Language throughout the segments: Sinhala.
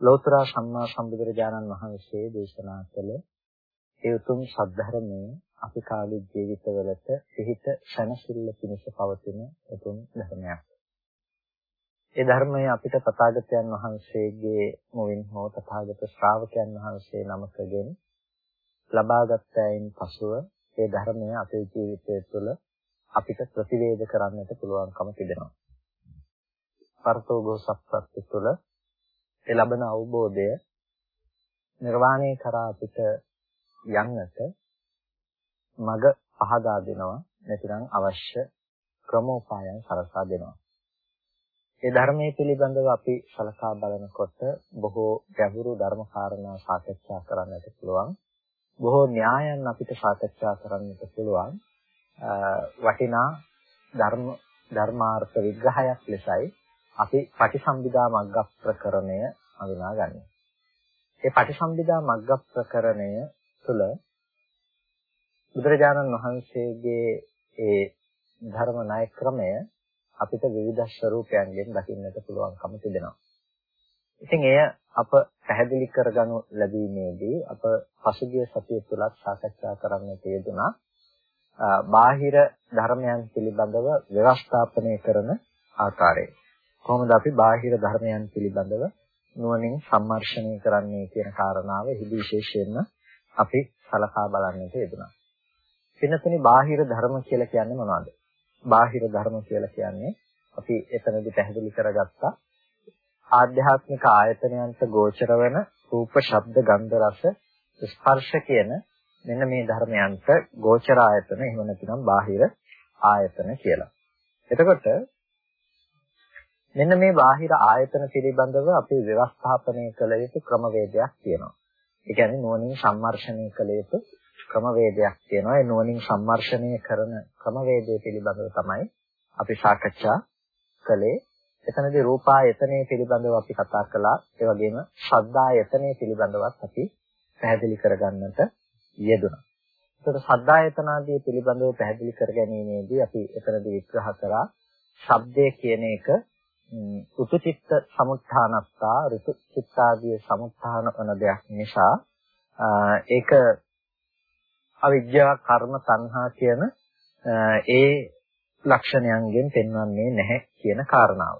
ලෞතර සම්මා සම්බුදුරජාණන් වහන්සේ දේශනා කළ ඒ උතුම් සද්ධර්මයේ අපි කාගේ ජීවිතවලට පිහිට ශනසිල්ල පිණිස පවතින උතුම් ධර්මයක්. ඒ ධර්මය අපිට තථාගතයන් වහන්සේගේ මුවින් හෝ තථාගත ශ්‍රාවකයන් වහන්සේ නමකගෙන් ලබාගත් අයින් පසුව ඒ ධර්මය අපේ ජීවිතය තුළ අපිට ප්‍රතිවේද කරන්නට පුළුවන්කම තිබෙනවා. පරතෝගෝ සත්‍යත්‍ය තුළ ඒ ලබන අවබෝධය නිර්වාණය කරා අපිට යන්නට මඟ පහදා දෙනවා නැතිනම් අවශ්‍ය ක්‍රමෝපායන් සලසා දෙනවා. ඒ ධර්මයේ පිළිබඳව අපි සලකා බලනකොට බොහෝ ගැඹුරු ධර්ම කාරණා සාකච්ඡා කරන්නට පුළුවන්. බොහෝ න්‍යායන් අපිට සාකච්ඡා කරන්නට පුළුවන්. වටිනා ධර්ම ධර්මාර්ථ විග්‍රහයක් ලෙසයි අපි පටිසම්භිදා මග්ග ප්‍රකරණය හඳුනාගන්නේ. ඒ පටිසම්භිදා මග්ග ප්‍රකරණය තුළ බුදුරජාණන් වහන්සේගේ ඒ ධර්ම ණය ක්‍රමය අපිට විවිධ ස්වරූපයන්ගෙන් දකින්නට පුළුවන්කම තිබෙනවා. ඉතින් එය අප පැහැදිලි කරගනු ලැබීමේදී අප පසුගිය සතිය තුලත් සාකච්ඡා කරන්නට යෙදුනා බාහිර ධර්මයන් පිළිබඳව ව්‍යවස්ථාපනය කරන ආකාරය. කොහොමද අපි බාහිර ධර්මයන් පිළිබඳව නුවණින් සම්මර්ෂණය කරන්නේ කියන කාරණාව හිදි විශේෂයෙන්ම අපි සලකා බලන්නට යෙදුනා. වෙනතනි බාහිර ධර්ම කියලා කියන්නේ මොනවද? බාහිර ධර්ම කියලා කියන්නේ අපි එතනදී පැහැදිලි කරගත්තා ආධ්‍යාත්මික ආයතනයන්ට ගෝචර වෙන රූප, ශබ්ද, ගන්ධ, රස, ස්පර්ශ කියන මෙන්න මේ ධර්මයන්ට ගෝචර ආයතන එහෙම නැතිනම් බාහිර ආයතන කියලා. එතකොට මෙන්න මේ බාහිර ආයතන පිළිබඳව අපි ව්‍යවස්ථාපනය කළ යුතු ක්‍රමවේදයක් තියෙනවා. ඒ කියන්නේ නුවණින් සම්මර්ෂණය කළ යුතු ක්‍රමවේදයක් තියෙනවා. ඒ නුවණින් සම්මර්ෂණය කරන ක්‍රමවේදය පිළිබඳව තමයි අපි සාකච්ඡා කළේ. එතනදී රූපායතනයේ පිළිබඳව අපි කතා කළා. ඒ වගේම ශබ්දායතනයේ පිළිබඳවත් අපි පැහැදිලි කරගන්නට යෙදුණා. ඒකට ශබ්දායතනාදී පිළිබඳව පැහැදිලි කරගැනීමේදී අපි එතනදී විග්‍රහ කරා ශබ්දය කියන එක උතුචිත්ත සමුත්ථානස්සා ඍතු චිත්තාදී සමුත්ථාන වන දෙයක් නිසා ඒක අවිද්‍යාව කර්ම සංහා කියන ඒ ලක්ෂණයන්ගෙන් පෙන්වන්නේ නැහැ කියන කාරණාව.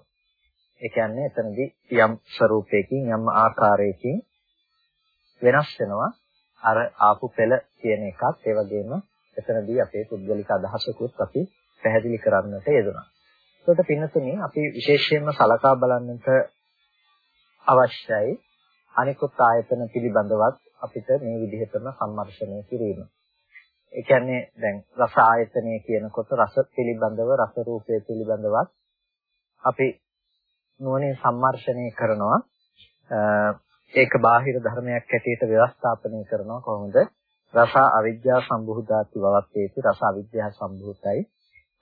ඒ කියන්නේ එතනදී යම් ස්වરૂපයකින් යම් ආකාරයකින් වෙනස් වෙනවා අර ආපු පෙළ කියන එකත් ඒ වගේම එතනදී අපේ පුද්ගලික අදහසකුත් අපි පැහැදිලි කරන්නට යෙදුණා. ඒකට පින්නතුනේ අපි විශේෂයෙන්ම සලකා බලන්නට අවශ්‍යයි. අනිකුත් ආයතන පිළිබඳවත් අපිට මේ විදිහටම සම්මර්ෂණය කිරීම. ඒ කියන්නේ දැන් රස ආයතනය කියනකොට රස පිළිබඳව රස රූපය පිළිබඳවත් අපි නුවණින් සම්මර්ෂණය කරනවා. ඒක බාහිර ධර්මයක් ඇටියට ව්‍යවස්ථාපනය කරනවා කොහොමද? රස අවිද්‍යාව සම්භූතාති වවත්තේති රස අවිද්‍යාව සම්භූතයි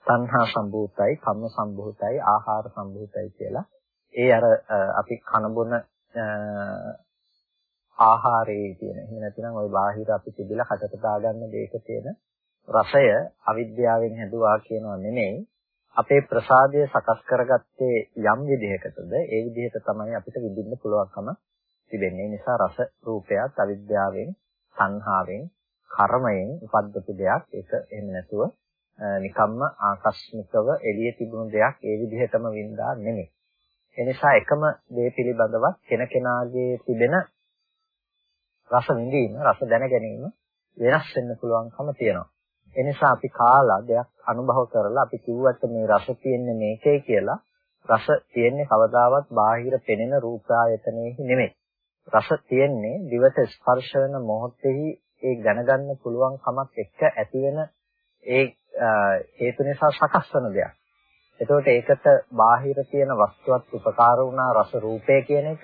සංහා සම්භූතයි කම්ම සම්භූතයි ආහාර සම්භූතයි කියලා ඒ අර අපි කන බොන ආහාරයේ තියෙන. එහෙම නැතිනම් ওই බාහිර අපි තිබිලා කටට දාගන්න දෙයක තියෙන රසය අවිද්‍යාවෙන් හැදුවා කියනවා නෙමෙයි. අපේ ප්‍රසාදය සකස් කරගත්තේ යම් විදිහකටද ඒ විදිහට තමයි අපිට විඳින්න පුළුවන්කම තිබෙන්නේ. නිසා රස රූපයත් අවිද්‍යාවෙන්, සංහාවෙන්, කර්මයෙන් උපද්දපු දෙයක්. ඒක එහෙම නැතුව නිකම්ම ආකස්මිකව එළියේ තිබුණු දෙයක් ඒ විදිහටම වින්දා නෙමෙයි. එනිසා එකම දේ පිළිබඳව කෙනකෙනාගේ තිබෙන රස විඳීම, රස දැන ගැනීම වෙනස් වෙන්න පුළුවන්කම තියෙනවා. ඒ නිසා අපි කාලා දෙයක් අනුභව කරලා අපි කිව්වට මේ රස තියෙන්නේ මේකේ කියලා රස තියෙන්නේ කවදාවත් බාහිර පෙනෙන රූපායතනෙහි නෙමෙයි. රස තියෙන්නේ දිවට ස්පර්ශ වෙන මොහොතෙහි ඒ දැනගන්න පුළුවන් කමක් එක්ක ඇතිවෙන ඒ හේතු නිසා සකස් වෙන දෙයක්. එතකොට ඒකට බාහිර තියෙන වස්තුවත් උපකාර වුණා රස රූපය කියන එක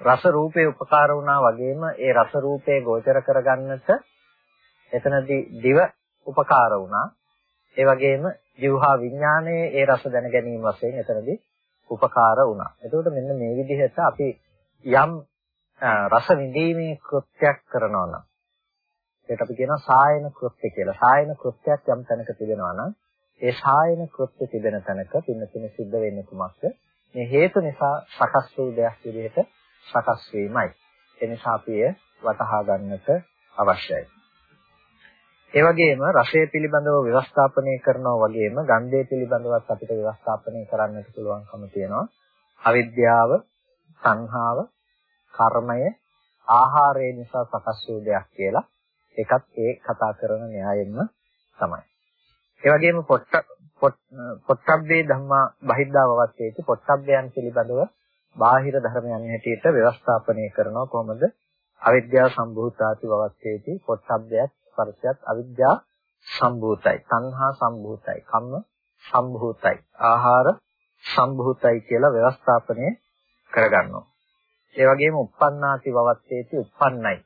රස රූපේ උපකාර වුණා වගේම ඒ රස රූපේ ගෝචර කරගන්නට එතනදී දිව උපකාර වුණා. ඒ වගේම ජීවහා විඥානයේ ඒ රස දැන ගැනීම වශයෙන් එතනදී උපකාර වුණා. එතකොට මෙන්න මේ විදිහට අපි යම් රස විඳීමේ කෘත්‍යයක් කරනවා නම් ඒකට අපි කියනවා සායන කෘත්‍ය කියලා. සායන කෘත්‍යයක් යම් තැනක තිබෙනවා නම් ඒ සායන කෘත්‍ය තිබෙන තැනක පින්නතින සිද්ධ වෙන්නේ කුමක්ද? මේ හේතු නිසා සකස් වූ දෙයක් විදිහට සකස් වීමයි. ඒ නිසා අපි එය වටහා ගන්නට අවශ්‍යයි. ඒ වගේම රසය පිළිබඳව ව්‍යවස්ථාපනය කරනවා වගේම ගන්ධය පිළිබඳවත් අපිට ව්‍යවස්ථාපනය කරන්නට පුළුවන්කම තියෙනවා. අවිද්‍යාව, සංහාව, කර්මය, ආහාරය නිසා සකස් වූ දෙයක් කියලා. ඒකත් ඒ කතා කරන න්‍යායෙන්ම තමයි. ඒ වගේම පොට්ට පොට්ටබ්බේ ධම්මා බහිද්ධාවවත්තේති පොට්ටබ්බයන් පිළිබඳව බාහිර ධර්මයන් හැටියට ව්‍යවස්ථාපනය කරනවා කොහොමද? අවිද්‍යාව සම්භූතාති වවත්තේති පොට්ටබ්බයත් ස්පර්ශයත් අවිද්‍යාව සම්භූතයි. සංහා සම්භූතයි. කම්ම සම්භූතයි. ආහාර සම්භූතයි කියලා ව්‍යවස්ථාපනය කරගන්නවා. ඒ වගේම uppannāti vavatteti uppannai.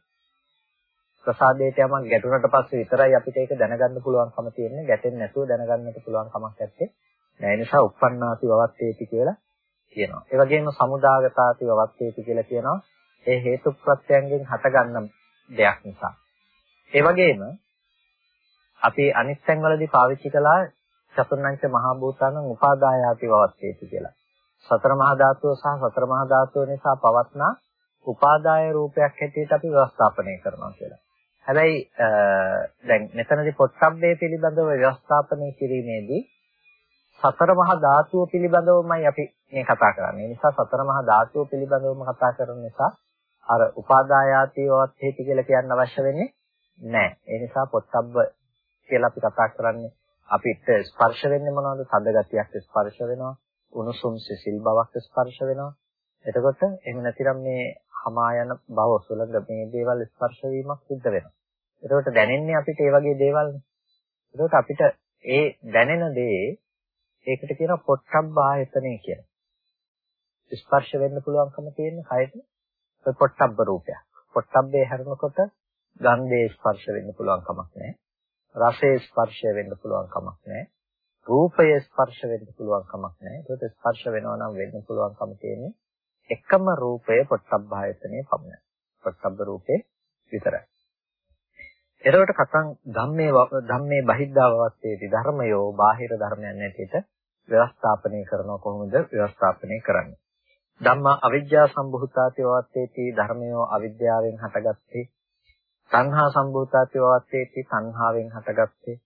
ප්‍රසාදයට යමක් ගැටුණට පස්සේ විතරයි අපිට ඒක දැනගන්න පුළුවන්කම තියෙන්නේ. ගැටෙන්නේ නැතුව දැනගන්නට පුළුවන් කමක් නැත්තේ. ඒ නිසා uppannāti vavatteti කියලා කියනවා. ඒ වගේම samudāgataati vavatteti කියලා කියනවා. ඒ හේතු ප්‍රත්‍යයෙන් හටගන්න දෙයක් නිසා. ඒ වගේම අපි අනිත් තැන්වලදී පාවිච්චි කළා චතුර්ණංච මහා භූතානං උපාදායාති වවත්තේති කියලා. සතර මහා ධාතුව සහ සතර මහා ධාතුව නිසා පවත්නා උපාදාය රූපයක් හැටියට අපි ව්‍යවස්ථාපනය කරනවා කියලා. හැබැයි දැන් මෙතනදී පොට්ටබ්බේ පිළිබඳව ව්‍යවස්ථාපනය කිරීමේදී සතර මහා ධාතුව පිළිබඳවමයි අපි මේ කතා කරන්නේ. ඒ නිසා සතර මහා ධාතුව පිළිබඳවම කතා කරන නිසා අර උපාදායාතියවත් හේති කියලා කියන්න අවශ්‍ය වෙන්නේ නැහැ. ඒ නිසා පොට්ටබ්බ කියලා අපි කතා කරන්නේ අපිට ස්පර්ශ වෙන්නේ මොනවද? තද ගතියක් ස්පර්ශ වෙනවා. උණුසුම් සිසිල් බවක් ස්පර්ශ වෙනවා. එතකොට එහෙම නැතිනම් මේ හමා යන බව සුළඟ මේ දේවල් ස්පර්ශ වීමක් සිද්ධ වෙනවා. එතකොට දැනෙන්නේ අපිට ඒ වගේ දේවල්නේ. එතකොට අපිට ඒ දැනෙන දේ ඒකට කියනවා පොට්ටබ්බ ආයතනය කියලා. ස්පර්ශ වෙන්න පුළුවන්කම තියෙන කයට ඒ පොට්ටබ්බ රූපයක්. පොට්ටබ්බේ හැරෙනකොට ගන්ධයේ ස්පර්ශ වෙන්න පුළුවන් කමක් නැහැ. රසයේ ස්පර්ශය වෙන්න පුළුවන් කමක් නැහැ. රූපය ස්පර්ශ වෙන්න පුළුවන් කමක් නැහැ. ඒකට ස්පර්ශ වෙනවා නම් වෙන්න පුළුවන්කම තියෙන්නේ එකම රූපය පොට්ටබ්බායතනේ පමණයි. පොට්ටබ්බ රූපේ විතරයි. එතකොට කතං ධම්මේ ධම්මේ බහිද්ධාවවත්තේති ධර්මයෝ බාහිර ධර්මයන් නැතිට ව්‍යවස්ථාපනය කරනවා කොහොමද ව්‍යවස්ථාපනය කරන්නේ? ධම්මා අවිජ්ජා සම්භූතාති වවත්තේති ධර්මයෝ අවිද්‍යාවෙන් හටගත්තේ සංහා සම්භූතාති වවත්තේති සංහාවෙන් හටගත්තේ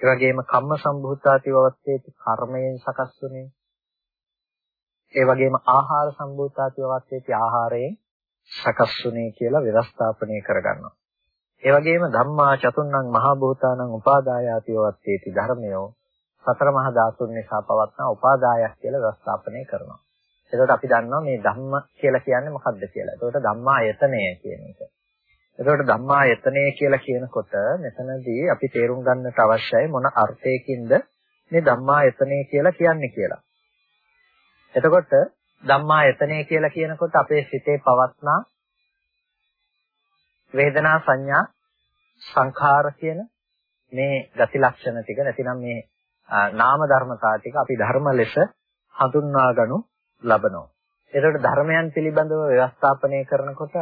ඒ වගේම කම්ම සම්භූතාති වවත්තේති කර්මයෙන් සකස් වුනේ. ඒ වගේම ආහාර සම්භූතාති වවත්තේති ආහාරයෙන් සකස් වුනේ කියලා ව්‍යවස්ථාපනය කරගන්නවා. ඒ වගේම ධම්මා චතුන්නං මහා භූතානං උපාදායාති වවත්තේති ධර්මයෝ සතර මහා ධාතුන් නිසා පවත්නා උපාදායක් කියලා ව්‍යවස්ථාපනය කරනවා. එතකොට අපි දන්නවා මේ ධම්ම කියලා කියන්නේ මොකක්ද කියලා. එතකොට ධම්මා යතනය කියන එක. එතකොට ධම්මායතනය කියලා කියනකොට මෙතනදී අපි තේරුම් ගන්නට අවශ්‍යයි මොන අර්ථයකින්ද මේ ධම්මායතනය කියලා කියන්නේ කියලා. එතකොට ධම්මායතනය කියලා කියනකොට අපේ සිතේ පවත්නා වේදනා සංඥා සංඛාර කියන මේ ගති ලක්ෂණ ටික නැතිනම් මේ නාම ධර්මතා ටික අපි ධර්ම ලෙස හඳුන්වා ගනු ලබනවා. ඒකට ධර්මයන් පිළිබඳව ව්‍යවස්ථාපනය කරනකොට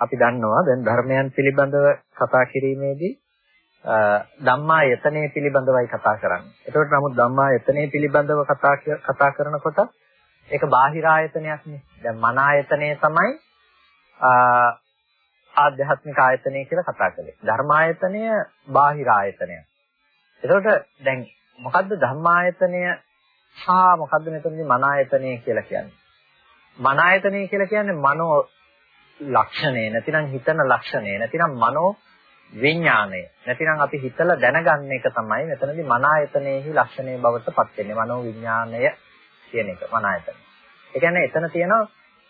අපි දන්නවා දැන් ධර්මයන් පිළිබඳව කතා කිරීමේදී ධම්මා යතනේ පිළිබඳවයි කතා කරන්නේ. එතකොට නමුත් ධම්මා යතනේ පිළිබඳව කතා කතා කරනකොට ඒක බාහිර ආයතනයක් නේ. දැන් මන ආයතනය තමයි ආධ්‍යාත්මික ආයතනය කියලා කතා කළේ. ධර්මායතනය බාහිර ආයතනය. එතකොට දැන් මොකද්ද ධම්මායතනය සහ මොකද්ද මෙතනදී මන ආයතනය කියලා කියන්නේ? මන ආයතනය කියලා කියන්නේ මනෝ ලක්ෂණය නැතිනම් හිතන ලක්ෂණය නැතිනම් මනෝ විඥාණය නැතිනම් අපි හිතලා දැනගන්න එක තමයි මෙතනදී මන ආයතනයේහි ලක්ෂණයේ බවට පත් වෙන්නේ මනෝ විඥාණය කියන එක මන ආයතනය. ඒ කියන්නේ එතන තියෙනවා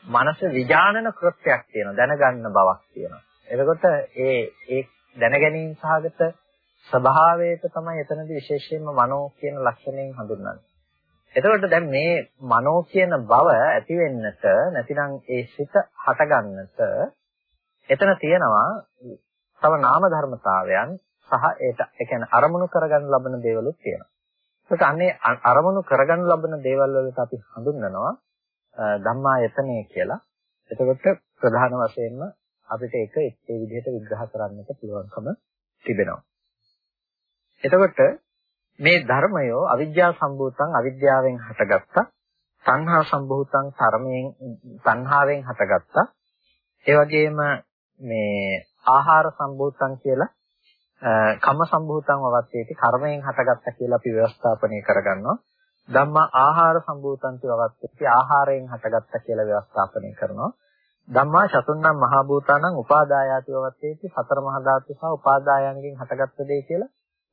මනස විඥානන කෘත්‍යයක් තියෙනවා දැනගන්න බවක් තියෙනවා. එතකොට ඒ ඒ දැනගැනීම සහගත ස්වභාවයට තමයි එතනදී විශේෂයෙන්ම මනෝ කියන ලක්ෂණයෙන් හඳුන්වන්නේ. එතකොට දැන් මේ මනෝ කියන බව ඇති වෙන්නට නැතිනම් ඒ සිත හටගන්නට එතන තියෙනවා තව නාම ධර්මතාවයන් සහ ඒට ඒ කියන්නේ අරමුණු කරගන්න ලබන දේවලුත් තියෙනවා. ඒකට අන්නේ අරමුණු කරගන්න ලබන දේවල් වලට අපි හඳුන්වනවා ධම්මායතනය කියලා. එතකොට ප්‍රධාන වශයෙන්ම අපිට ඒක ඒ විදිහට විග්‍රහ කරන්නට පුළුවන්කම තිබෙනවා. එතකොට මේ ධර්මය අවිද්‍යා සම්භූතං අවිද්‍යාවෙන් හටගත්තා. සංහා සම්භූතං ධර්මයෙන් සංහාවෙන් හටගත්තා. ඒ වගේම මේ ආහාර සම්භූතං කියලා කම්ම සම්භූතං වවත්තේටි කර්මයෙන් හටගත්තා කියලා අපි ව්‍යවස්ථාපනය කරගන්නවා. ධම්මා ආහාර සම්භූතං වවත්තේටි ආහාරයෙන් හටගත්තා කියලා ව්‍යවස්ථාපනය කරනවා. ධම්මා චතුන්නම් මහා භූතානං උපාදායාති වවත්තේටි සතර මහා ධාතු සහ උපාදායන්ගෙන් හටගත්ත දේ කියලා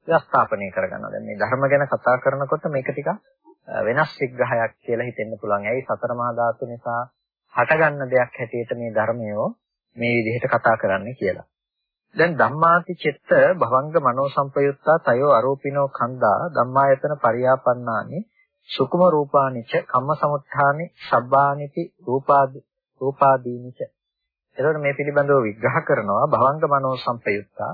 ව්‍යවස්ථාපනය කරගන්නවා. දැන් මේ ධර්ම ගැන කතා කරනකොට මේක ටිකක් වෙනස් විග්‍රහයක් කියලා හිතෙන්න පුළුවන්. ඇයි සතර මහා ධාතු නිසා හටගන්න දෙයක් හැටියට මේ ධර්මයෝ මේ විදිහට කතා කරන්නේ කියලා. දැන් ධම්මාති චිත්ත භවංග මනෝ සංපයුත්තා තයෝ අරූපිනෝ කන්දා ධම්මායතන පරියාපන්නානි සුකුම රූපානිච කම්ම සමුත්ථානි සබ්බානිති රූපාදි රූපාදීනිච එතකොට මේ පිළිබඳව විග්‍රහ කරනවා භවංග මනෝ සංපයුත්තා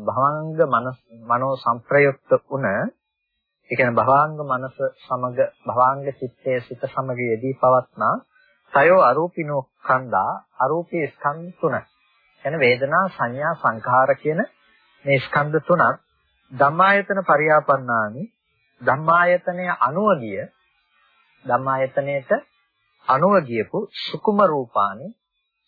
භවංග මනස මනෝ සංප්‍රයුක්ත වුණ ඒ කියන්නේ භවාංග මනස සමග භවාංග චිත්තයේ සිත සමග යෙදී පවත්නා සයෝ අරූපිනෝ ස්කන්ධා අරූපී ස්කන්ධ තුන. එන වේදනා සංඥා සංඛාර කියන මේ ස්කන්ධ තුනක් ධම්මායතන පරියාපන්නානි ධම්මායතනය අනුව ගිය ධම්මායතනයේට අනුව ගියපු සුකුම රූපානි.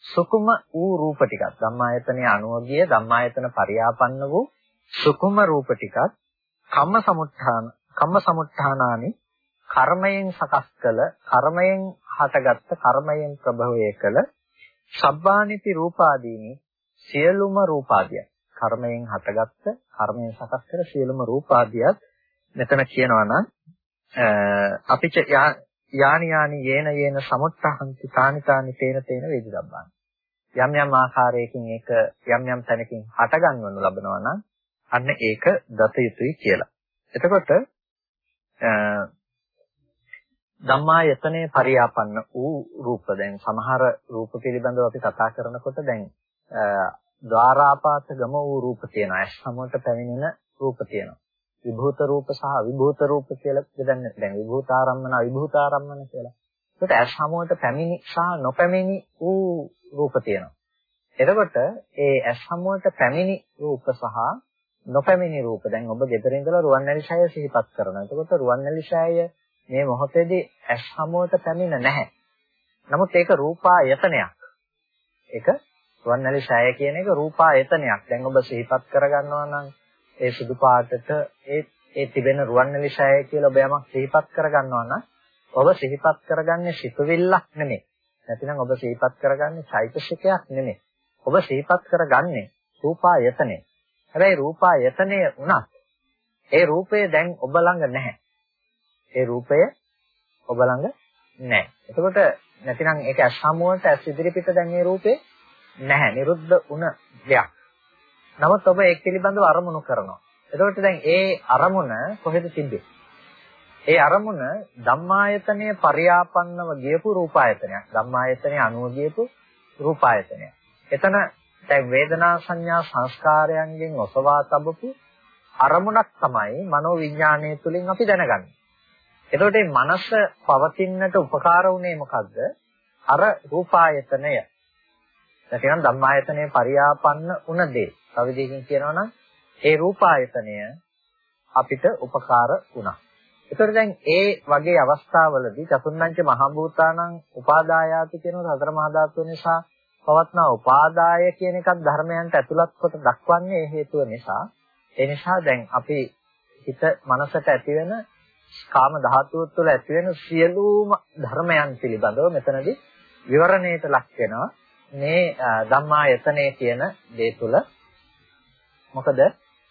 සුකුම වූ රූප ටිකක් ධම්මායතනයේ අනුව ගිය ධම්මායතන පරියාපන්න වූ සුකුම රූප ටිකක් කම්ම සමුත්ථාන කම්ම සමුත්ථානානි කර්මයෙන් සකස් කළ කර්මයෙන් හටගත්ත කර්මයෙන් ප්‍රභවය කළ සබ්බානිති රූපාදීනි. සියලුම රූපාදිය. කර්මයෙන් හටගත්ත කර්මයෙන් සකස් කළ සියලුම රූපාදියත් මෙතන කියනවා නම් අපිච යානි යානි යේන යේන සමුත්තහන්ති තානි තානි තේන තේන වේදිදබ්බාන යම් යම් ආකාරයකින් ඒක යම් යම් තැනකින් හට ගන්නවනු ලබනවා නම් අන්න ඒක දත යුතුයි කියලා. එතකොට ධම්මායතනේ පරියාපන්න වූ රූප. දැන් සමහර රූප පිළිබඳව අපි කතා කරනකොට දැන් ద్వාරාපාත ගම වූ රූප තියෙනවා. ඇස් සමුවට පැමිණෙන රූප තියෙනවා. විභූත රූප සහ අවිභූත රූප කියලා දෙන්න දැන් විභූතාරම්මන අවිභූතාරම්මන කියලා. ඒකට ඇස් සමුවට පැමිණි සහ නොපැමිණි වූ රූප තියෙනවා. එතකොට ඒ ඇස් සමුවට පැමිණි රූප සහ නොපැමිණි රූප දැන් ඔබ ගෙදර ඉඳලා රුවන්වැලි ඡාය සිහිපත් කරනවා. එතකොට රුවන්වැලි ඡාය මේ මොහොතේදී ඇස් හමුවට පැමිණ නැහැ. නමුත් ඒක රූපායතනයක්. ඒක රුවන්වැලි ඡාය කියන එක රූපායතනයක්. දැන් ඔබ සිහිපත් කරගන්නවා නම් ඒ සුදු පාටට ඒ ඒ තිබෙන රුවන්වැලි ඡාය කියලා ඔබ යමක් සිහිපත් කරගන්නවා නම් ඔබ සිහිපත් කරගන්නේ සිතුවිල්ලක් නෙමෙයි. නැතිනම් ඔබ සිහිපත් කරගන්නේ චෛතසිකයක් නෙමෙයි. ඔබ සිහිපත් කරගන්නේ රූපායතනය. හැබැයි රූපායතනය උනත් ඒ රූපය දැන් ඔබ ළඟ නැහැ. ඒ රූපය ඔබ ළඟ නැහැ. එතකොට නැතිනම් ඒක ඇස් හමුවට ඇස් ඉදිරි පිට දැන් මේ රූපේ නැහැ. නිරුද්ධ වුණ දෙයක්. නමුත් ඔබ ඒක පිළිබඳව අරමුණු කරනවා. එතකොට දැන් ඒ අරමුණ කොහෙද තිබෙන්නේ? ඒ අරමුණ ධම්මායතනයේ පරියාපන්නව ගියපු රූපායතනයක්. ධම්මායතනයේ අනුව ගියපු රූපායතනයක්. එතන දැන් වේදනා සංඥා සංස්කාරයන්ගෙන් ඔසවා තබපු අරමුණක් තමයි මනෝ විඥාණය තුලින් අපි දැනගන්නේ. එතකොට මේ මනස පවතින්නට උපකාර වුණේ මොකද්ද? අර රූපායතනය. නැතිනම් ධම්මායතනයේ පරියාපන්න උන දේ. තව දෙයකින් කියනවා නම් ඒ රූපායතනය අපිට උපකාර වුණා. ඒතර දැන් ඒ වගේ අවස්ථාවලදී චතුර්ණංච මහ භූතානං උපාදායාති කියන සතර මහා ධාතු නිසා පවත්නා උපාදාය කියන එකක් ධර්මයන්ට ඇතුළත් කොට දක්වන්නේ ඒ හේතුව නිසා. ඒ නිසා දැන් අපි හිත මනසට ඇතිවෙන කාම ධාතුව තුළ ඇති වෙන සියලුම ධර්මයන් පිළිබඳව මෙතනදී විවරණයට ලක් වෙනවා මේ ධම්මායතනයේ කියන දේ තුළ මොකද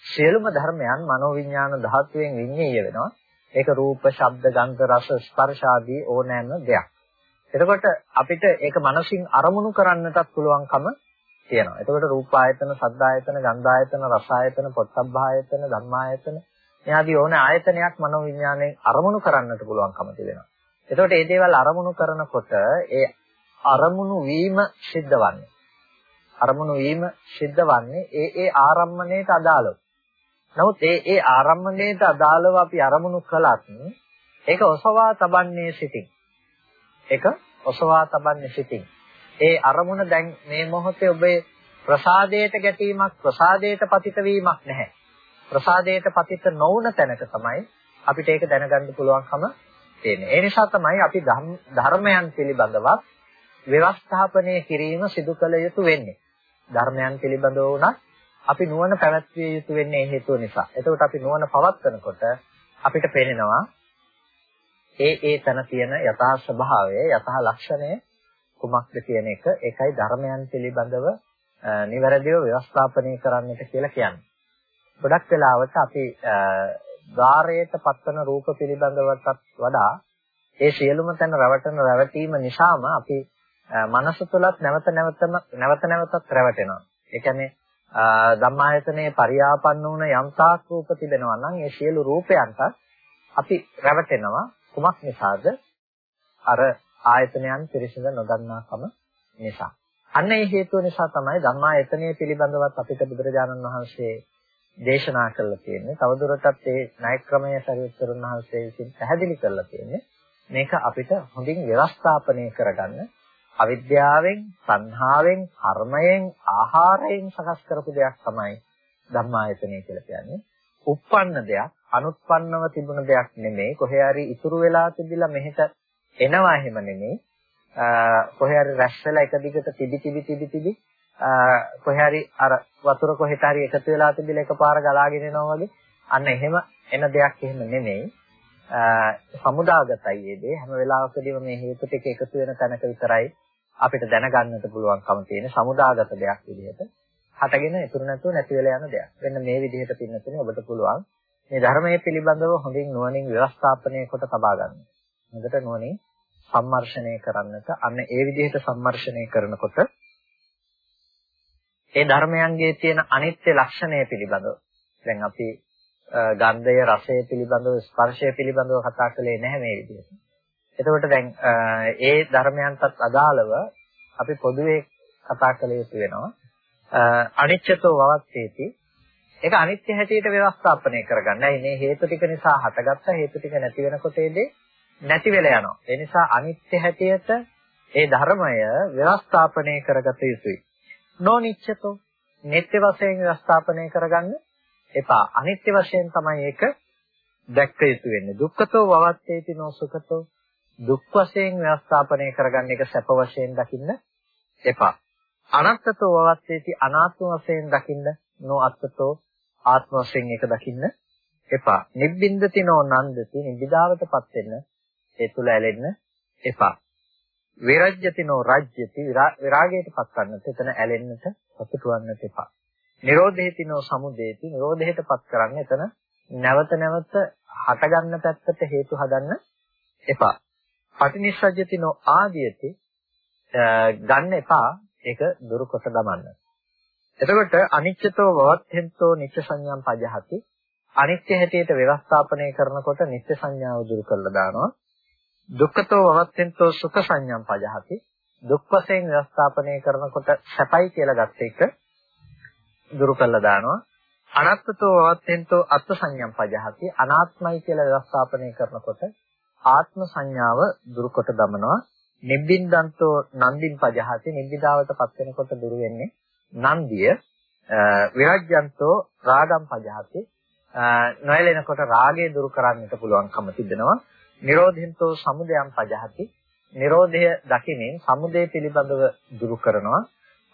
සියලුම ධර්මයන් මනෝවිඤ්ඤාණ ධාතුවෙන් විඤ්ඤාය වෙනවා. ඒක රූප ශබ්ද ගන්ධ රස ස්පර්ශ ආදී ඕනෑම දෙයක්. එතකොට අපිට ඒක මනසින් අරමුණු කරන්නටත් පුළුවන්කම තියෙනවා. එතකොට රූපායතන සද්දායතන ගන්ධායතන රසායතන පොට්ටබ්බායතන ධම්මායතන මේ ආදී ඕන ආයතනයක් මනෝ විඥාණයෙන් අරමුණු කරන්නට පුළුවන්කම තිබෙනවා. එතකොට මේ දේවල් අරමුණු කරනකොට ඒ අරමුණු වීම සිද්ධ වන්නේ. අරමුණු වීම සිද්ධ වන්නේ ඒ ඒ ආරම්මණයට අදාළව. නමුත් ඒ ඒ ආරම්මණයට අදාළව අපි අරමුණු කළත් ඒක ඔසවා තබන්නේ සිටින්. ඒක ඔසවා තබන්නේ සිටින්. ඒ අරමුණ දැන් මේ මොහොතේ ඔබේ ප්‍රසාදයට ගැටීමක් ප්‍රසාදයට පතිත වීමක් නැහැ. ප්‍රසාදයට පතිත නොවුන තැනක තමයි අපිට ඒක දැනගන්න පුළුවන්කම තියෙන්නේ. ඒ නිසා තමයි අපි ධර්මයන් පිළිබඳව ව්‍යවස්ථාපනය කිරීම සිදු කළ යුතු වෙන්නේ. ධර්මයන් පිළිබඳව උනත් අපි නුවණ පැවැත්විය යුතු වෙන්නේ ඒ හේතුව නිසා. එතකොට අපි නුවණ පවත්වනකොට අපිට පේනවා ඒ ඒ තන තියෙන යථා ස්වභාවය, යථා ලක්ෂණය කුමක්ද කියන එක ඒකයි ධර්මයන් පිළිබඳව නිවැරදිව ව්‍යවස්ථාපනය කරන්නට කියලා කියන්නේ. ගොඩක් වෙලාවට අපි ධාරයට පත්වන රූප පිළිබඳවටත් වඩා ඒ සියලුම තැන රැවටෙන රැවටීම නිසාම අපි මනස තුලත් නැවත නැවතම නැවත නැවතත් රැවටෙනවා. ඒ කියන්නේ ධම්මායතනයේ පරියාපන්න වුණ යම් තාක් රූප තිබෙනවා නම් ඒ සියලු රූපයන්ට අපි රැවටෙනවා. කුමක් නිසාද? අර ආයතනයන් පිරිසිදු නොදන්නාකම නිසා. අන්න ඒ හේතුව නිසා තමයි ධම්මායතනයේ පිළිබඳවත් අපිට බුදුරජාණන් වහන්සේ දේශනා කරලා තියෙන්නේ. තවදුරටත් ඒ ණය ක්‍රමයේ සරියුත්තරුන් වහන්සේ විසින් පැහැදිලි කරලා තියෙන්නේ. මේක අපිට හොඳින් ව්‍යවස්ථාපනය කරගන්න අවිද්‍යාවෙන්, සංහාවෙන්, කර්මයෙන්, ආහාරයෙන් සකස් කරපු දෙයක් තමයි ධම්මායතනය කියලා කියන්නේ. උප්පන්න දෙයක්, අනුත්පන්නව තිබුණ දෙයක් නෙමෙයි. කොහේ හරි ඉතුරු වෙලා තිබිලා මෙහෙට එනවා එහෙම නෙමෙයි. කොහේ හරි රැස් වෙලා එක දිගට තිබි තිබි තිබි තිබි කොහේ හරි අර වතුර කොහෙට හරි එකතු වෙලා තිබිලා එකපාර ගලාගෙන එනවා වගේ අන්න එහෙම එන දෙයක් එහෙම නෙමෙයි සමුදාගතයි ඒ දේ හැම වෙලාවකදීම මේ හේතු ටික එකතු වෙන තැනක විතරයි අපිට දැනගන්නට පුළුවන්කම තියෙන සමුදාගත දෙයක් විදිහට හටගෙන ඉතුරු නැතුව නැති වෙලා යන දෙයක්. මෙන්න මේ විදිහට පින්නතුනේ ඔබට පුළුවන් මේ ධර්මයේ පිළිබඳව හොඳින් නුවණින් ව්‍යවස්ථාපනය කොට තබා ගන්න. හොඳට නුවණින් සම්මර්ෂණය කරන්නට අන්න ඒ විදිහට සම්මර්ෂණය කරනකොට ඒ ධර්මයන්ගේ තියෙන අනිත්‍ය ලක්ෂණය පිළිබඳව දැන් අපි ගන්ධය රසය පිළිබඳව ස්පර්ශය පිළිබඳව කතා කළේ නැහැ මේ විදිහට. එතකොට දැන් ඒ ධර්මයන්ටත් අදාළව අපි පොදුවේ කතා කළ යුතු වෙනවා. අනිච්චතෝ වවත්තේති ඒක අනිත්‍ය හැටියට ව්‍යවස්ථාපනය කරගන්න. මේ හේතු ටික නිසා හටගත්ත හේතු ටික නැති වෙනකොට ඒදී නැති වෙලා යනවා. ඒ නිසා අනිත්‍ය හැටියට ඒ ධර්මය ව්‍යවස්ථාපනය කරගත යුතුයි. නොනිච්චතෝ නිත්‍ය වශයෙන් ව්‍යවස්ථාපනය කරගන්න එපා. අනිත්‍ය වශයෙන් තමයි ඒක දැක්ක යුතු වෙන්නේ. දුක්ඛතෝ වවත්තේති නොසුඛතෝ දුක් වශයෙන් ව්‍යවස්ථාපනය කරගන්න එක සැප වශයෙන් දකින්න එපා. අනත්තතෝ වවත්තේති අනාත්ම වශයෙන් දකින්න නොඅත්තතෝ ආත්ම වශයෙන් ඒක දකින්න එපා. නිබ්බින්දති නොනන්දති නිබ්බිදාවටපත් වෙන්න ඒ තුල ඇලෙන්න එපා. විරජ්‍යතිනෝ රජ්‍යති විරාගයට පත් කරන්නට එතන ඇලෙන්නට සතුටුවන්නට එපා. නිරෝධේතිනෝ සමුදේති නිරෝධයට පත් කරන්න එතන නැවත නැවත හටගන්න පැත්තට හේතු හදන්න එපා. පටිනිස්සජ්‍යතිනෝ ආදීයති ගන්න එපා ඒක දුරු කොට දමන්න. එතකොට අනිච්චතෝ වවත්තෙන්තෝ නිච්ච සංඥාම් පජහති අනිත්‍ය හැටියට ව්‍යවස්ථාපනය කරනකොට නිත්‍ය සංඥාව දුරු කරලා දානවා. දුක්ඛතෝ වවත්තෙන්තෝ සුඛ සංඥම් පජහති දුක් වශයෙන් ව්‍යවස්ථාපනය කරනකොට සැපයි කියලා ගත්ත එක දුරු කළා දානවා. අනත්තතෝ වවත්තෙන්තෝ අත්ථ සංඥම් පජහති. අනාත්මයි කියලා ව්‍යවස්ථාපනය කරනකොට ආත්ම සංඥාව දුරු කොට දමනවා. නිබ්බින්දන්තෝ නන්දින් පජහති. නිබ්බිදාවටපත් වෙනකොට දුරු වෙන්නේ නන්දිය. විරජ්‍යන්තෝ රාගම් පජහති. නොයලෙනකොට රාගය දුරු කරන්නට පුළුවන්කම තිබෙනවා. නිරෝධෙන්තෝ සමුදයම් පජහති. නිරෝධය දකිමින් සමුදය පිළිබඳව දුරු කරනවා.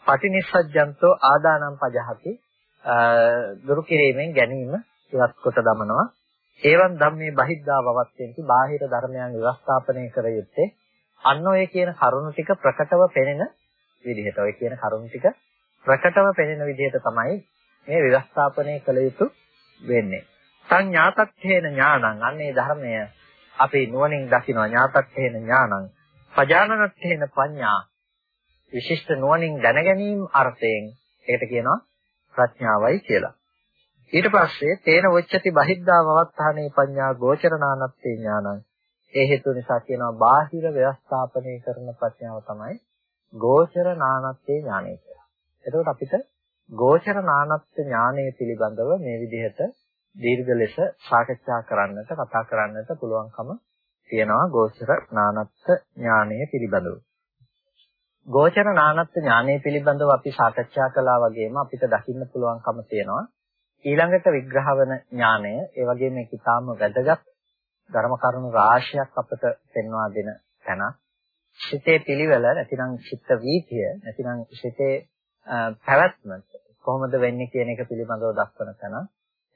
පටිනිස්සජ්ජන්තෝ ආදානම් පජහති දුරු කිරීමෙන් ගැනීම ඉවත් කොට දමනවා. ඒවන් ධම්මේ බහිද්ධා වවත්තෙන්ති බාහිර ධර්මයන් ව්‍යවස්ථාපනය කර යුත්තේ. අන්න ඔය කියන කරුණු ටික ප්‍රකටව පෙනෙන විදිහට ඔය කියන කරුණු ටික ප්‍රකටව පෙනෙන විදිහට තමයි මේ ව්‍යවස්ථාපනය කළ යුතු වෙන්නේ. සංඥාතත්ථේන ඥානං අන්නේ ධර්මය අපි නුවණින් දකිනවා. ඥාතත්ථේන ඥානං පජානනත්ථේන පඤ්ඤා විශිෂ්ට නුවණින් දැන ගැනීම අර්ථයෙන් ඒකට කියනවා ප්‍රඥාවයි කියලා. ඊට පස්සේ තේන වොච්චති බහිද්ධා වවත්තානේ පඤ්ඤා ගෝචරණානත්තේ ඥානං. ඒ හේතු නිසා කියනවා බාහිර ව්‍යවස්ථාපනය කරන ප්‍රඥාව තමයි ගෝචර නානත්තේ ඥානය කියලා. එතකොට අපිට ගෝචර නානත්ත් ඥානය පිළිබඳව මේ විදිහට දීර්ඝ ලෙස සාකච්ඡා කරන්නට කතා කරන්නට පුළුවන්කම තියෙනවා ගෝචර නානත්ත් ඥානය පිළිබඳව. ගෝචර නානත්ත් ඥානය පිළිබඳව අපි සාකච්ඡා කළා වගේම අපිට දකින්න පුළුවන්කම තියෙනවා ඊළඟට විග්‍රහ වන ඥානය ඒ වගේම ඒක ඉතාම වැදගත් ධර්ම කරුණු රාශියක් අපට පෙන්වා දෙන තැන සිතේ පිළිවෙල නැතිනම් චිත්ත වීතිය නැතිනම් සිතේ පැවැත්ම කොහොමද වෙන්නේ කියන එක පිළිබඳව දක්වන තැන.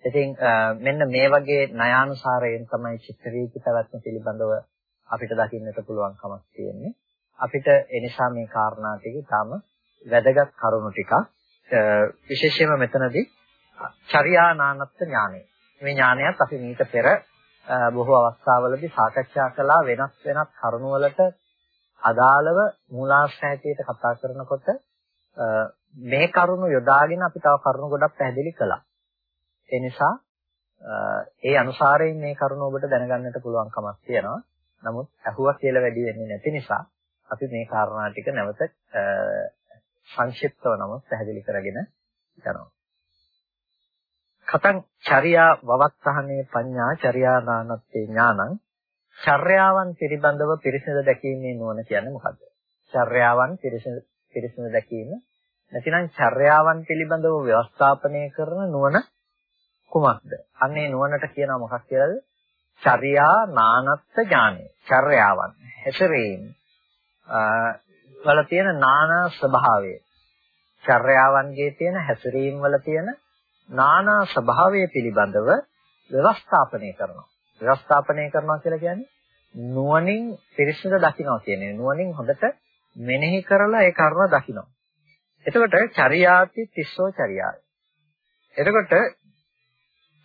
ඉතින් මෙන්න මේ වගේ ණයානුසාරයෙන් තමයි චිත්ත වීති පැවැත්ම පිළිබඳව අපිට දකින්නට පුළුවන්කමක් තියෙන්නේ. අපිට ඒ නිසා මේ කාරණා ටික තාම වැදගත් කරුණු ටිකක් විශේෂයෙන්ම මෙතනදී චර්යානානත්ත් ඥානය. මේ ඥානයත් අපි මීට පෙර බොහෝ අවස්ථාවලදී සාකච්ඡා කළා වෙනස් වෙනස් කරුණු වලට අදාළව මූලාශ්‍රය හැටියට කතා කරනකොට මේ කරුණු යොදාගෙන අපි තව කරුණු ගොඩක් පැහැදිලි කළා. ඒ නිසා ඒ අනුසාරයෙන් මේ කරුණ ඔබට දැනගන්නට පුළුවන්කමක් තියෙනවා. නමුත් අහුවා කියලා වැඩි වෙන්නේ නැති නිසා අපි මේ කාරණා ටික නැවත සංක්ෂිප්තව නමුත් පැහැදිලි කරගෙන යනවා. කතං චර්යා වවත්තහනේ පඤ්ඤා චර්යාදානත්තේ ඥානං චර්යාවන් පිළිබඳව පිරිසිදු දැකීමේ නුවණ කියන්නේ මොකද්ද? චර්යාවන් පිරිසිදු පිරිසිදු දැකීම නැතිනම් චර්යාවන් පිළිබඳව ව්‍යවස්ථාපනය කරන නුවණ කුමක්ද? අන්නේ නුවණට කියනවා මොකක් කියලාද? චර්යා නානත්ත් ඥානය. චර්යාවන් හැසිරීම වල තියෙන නානා ස්වභාවය. චර්යාවන්ගේ තියෙන හැසිරීම වල තියෙන නානා ස්වභාවය පිළිබඳව ව්‍යවස්ථාපනය කරනවා. ව්‍යවස්ථාපනය කරනවා කියලා කියන්නේ නුවණින් පිරිසිදු දකින්නවා කියන්නේ. නුවණින් හොඳට මෙනෙහි කරලා ඒ කර්ම දකින්නවා. එතකොට චරියාති තිස්සෝ චරියාය. එතකොට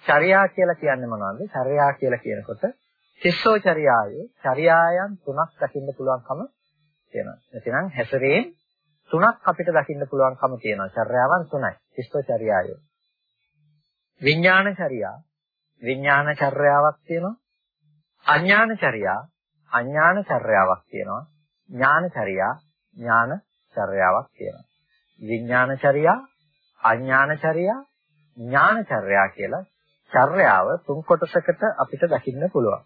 චර්යා කියලා කියන්නේ මොනවද? චර්යා කියලා කියනකොට තිස්සෝ චර්යාය චර්යායන් තුනක් දකින්න පුළුවන්කම තියෙනවා. නැතිනම් හැසරේන් තුනක් අපිට දකින්න පුළුවන්කම තියෙනවා. චර්යාවන් තුනයි. තිස්සෝ චර්යාය. විඥාන චර්යා විඥාන චර්යාවක් තියෙනවා. අඥාන චර්යා අඥාන චර්යාවක් තියෙනවා. ඥාන චර්යා ඥාන චර්යාවක් තියෙනවා. විඥානචර්යා, අඥානචර්යා, ඥානචර්යා කියලා චර්යාව තුන් කොටසකට අපිට දකින්න පුළුවන්.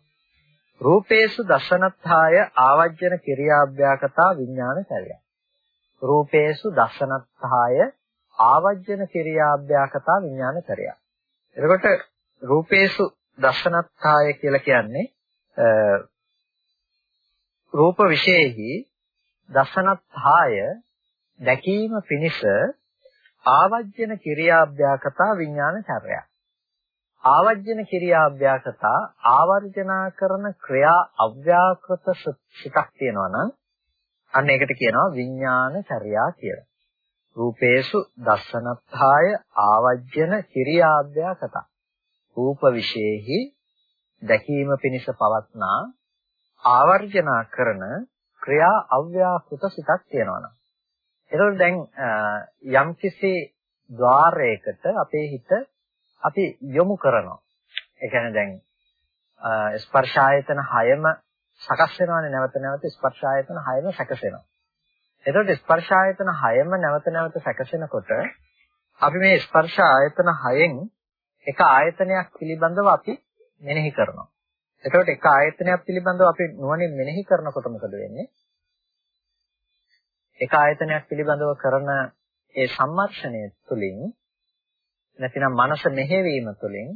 රූපේසු දසනත්ථාය ආවජ්ජන කිරියාභ්‍යාකතා විඥානචර්යා. රූපේසු දසනත්ථාය ආවජ්ජන කිරියාභ්‍යාකතා විඥානචර්යා. එතකොට රූපේසු දසනත්ථාය කියලා කියන්නේ රූප විශේෂෙහි දසනත්ථාය දැකීම පිණිස ආවජ්ජන කිරියාභ්‍යාකතා විඥාන චර්යා. ආවජ්ජන කිරියාභ්‍යාකතා ආවර්ජනා කරන ක්‍රියා අව්‍යාකෘත සිතක් තියෙනවා නම් අන්න ඒකට කියනවා විඥාන චර්යා කියලා. රූපේසු දස්සනත්ථාය ආවජ්ජන කිරියාභ්‍යාකතා. රූප විශේෂෙහි දැකීම පිණිස පවත්නා ආවර්ජනා කරන ක්‍රියා අව්‍යාකෘත සිතක් තියෙනවා එතකොට දැන් යම්කිසි ద్వාරයකට අපේ හිත අපි යොමු කරනවා. ඒ කියන්නේ දැන් ස්පර්ශ ආයතන 6ම සකස් වෙනවානේ නැවත නැවත ස්පර්ශ ආයතන 6ම සැකසෙනවා. එතකොට ස්පර්ශ ආයතන 6ම නැවත නැවත සැකසෙනකොට අපි මේ ස්පර්ශ ආයතන 6න් එක ආයතනයක් පිළිබඳව අපි මෙනෙහි කරනවා. එතකොට එක ආයතනයක් පිළිබඳව අපි නුවණින් මෙනෙහි කරනකොට මොකද වෙන්නේ? එක ආයතනයක් පිළිබඳව කරන ඒ සම්මර්ෂණය තුළින් නැතිනම් මනස මෙහෙවීම තුළින්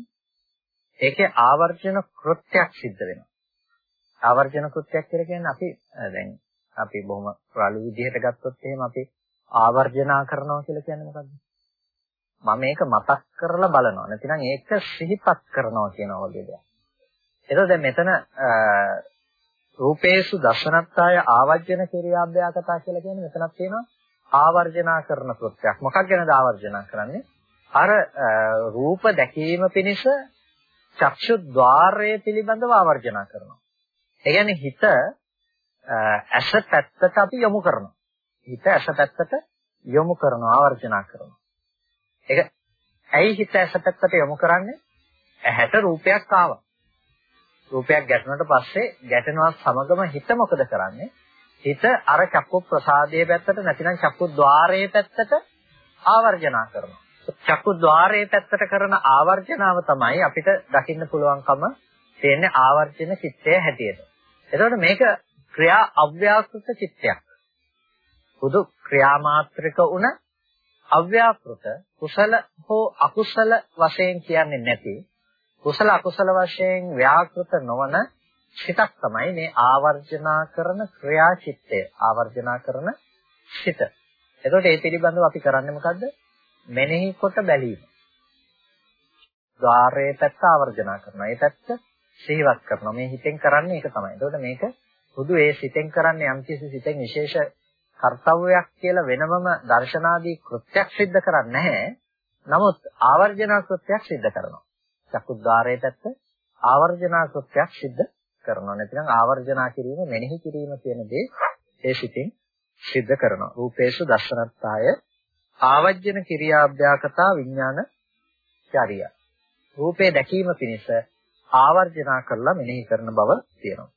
ඒකේ ආවර්ජන කෘත්‍යයක් සිද්ධ වෙනවා. ආවර්ජන කෘත්‍යයක් කියලා කියන්නේ අපි දැන් අපි බොහොම රළු විදිහට ගත්තොත් එහෙම අපි ආවර්ජනා කරනවා කියලා කියන්නේ මොකද්ද? මම මේක මතක් කරලා බලනවා. නැතිනම් ඒක සිහිපත් කරනවා කියනවා වගේ දෙයක්. එතකොට දැන් මෙතන රූපේසු දර්ශනත්තාය ආවර්ජන ක්‍රියාභ්‍යාකතා කියලා කියන්නේ මෙතනක් තියෙනවා ආවර්ජනා කරන කෘත්‍යයක්. මොකක් ගැනද ආවර්ජනා කරන්නේ? අර රූප දැකීම පිණිස චක්ෂු ద్వාරය පිළිබඳව ආවර්ජන කරනවා. ඒ කියන්නේ හිත ඇස පැත්තට අපි යොමු කරනවා. හිත ඇස පැත්තට යොමු කරනවා ආවර්ජන කරනවා. ඒක ඇයි හිත ඇස පැත්තට යොමු කරන්නේ? ඇහැට රූපයක් ආවා. රූපයක් ගැටුණාට පස්සේ ගැටෙනවා සමගම හිත මොකද කරන්නේ? හිත අර චක්කු ප්‍රසාදයේ පැත්තට නැතිනම් චක්කු ద్వාරයේ පැත්තට ආවර්ජන කරනවා. චක්කු ద్వාරයේ පැත්තට කරන ආවර්ජනාව තමයි අපිට දකින්න පුළුවන්කම තියෙන්නේ ආවර්ජන චිත්තය හැටියට. එතකොට මේක ක්‍රියා අව්‍යාකෘත චිත්තයක්. බුදු ක්‍රියාමාත්‍රික උන අව්‍යාකෘත කුසල හෝ අකුසල වශයෙන් කියන්නේ නැති කුසල අකුසල වශයෙන් ව්‍යාකෘත නොවන සිතක් තමයි මේ ආවර්ජනා කරන ක්‍රියා චිත්තය ආවර්ජනා කරන සිත. එතකොට ඒ පිළිබඳව අපි කරන්නේ මොකද්ද? මෙනෙහි කොට බැලීම. ద్వාරයේ පැත්ත ආවර්ජනා කරනවා. ඒ පැත්ත සිහිවත් කරනවා. මේ හිතෙන් කරන්නේ ඒක තමයි. එතකොට මේක හුදු ඒ සිතෙන් කරන්නේ යම්කිසි සිතෙන් විශේෂ කර්තව්‍යයක් කියලා වෙනමම දර්ශනාදී කෘත්‍යයක් සිද්ධ කරන්නේ නැහැ. නමුත් ආවර්ජනා කෘත්‍යයක් සිද්ධ කරනවා. චක්කුද්්වාරයේ පැත්ත ආවර්ජනා කෘත්‍යයක් සිද්ධ කරනවා. නැතිනම් ආවර්ජනා කිරීම මෙනෙහි කිරීම කියන දේ ඒ සිතින් සිද්ධ කරනවා. රූපේසු දර්ශනත්තාය ආවජ්ජන කිරියාභ්‍යාකතා විඥාන චාරිය. රූපේ දැකීම පිණිස ආවර්ජනා කරලා මෙනෙහි කරන බව තියෙනවා.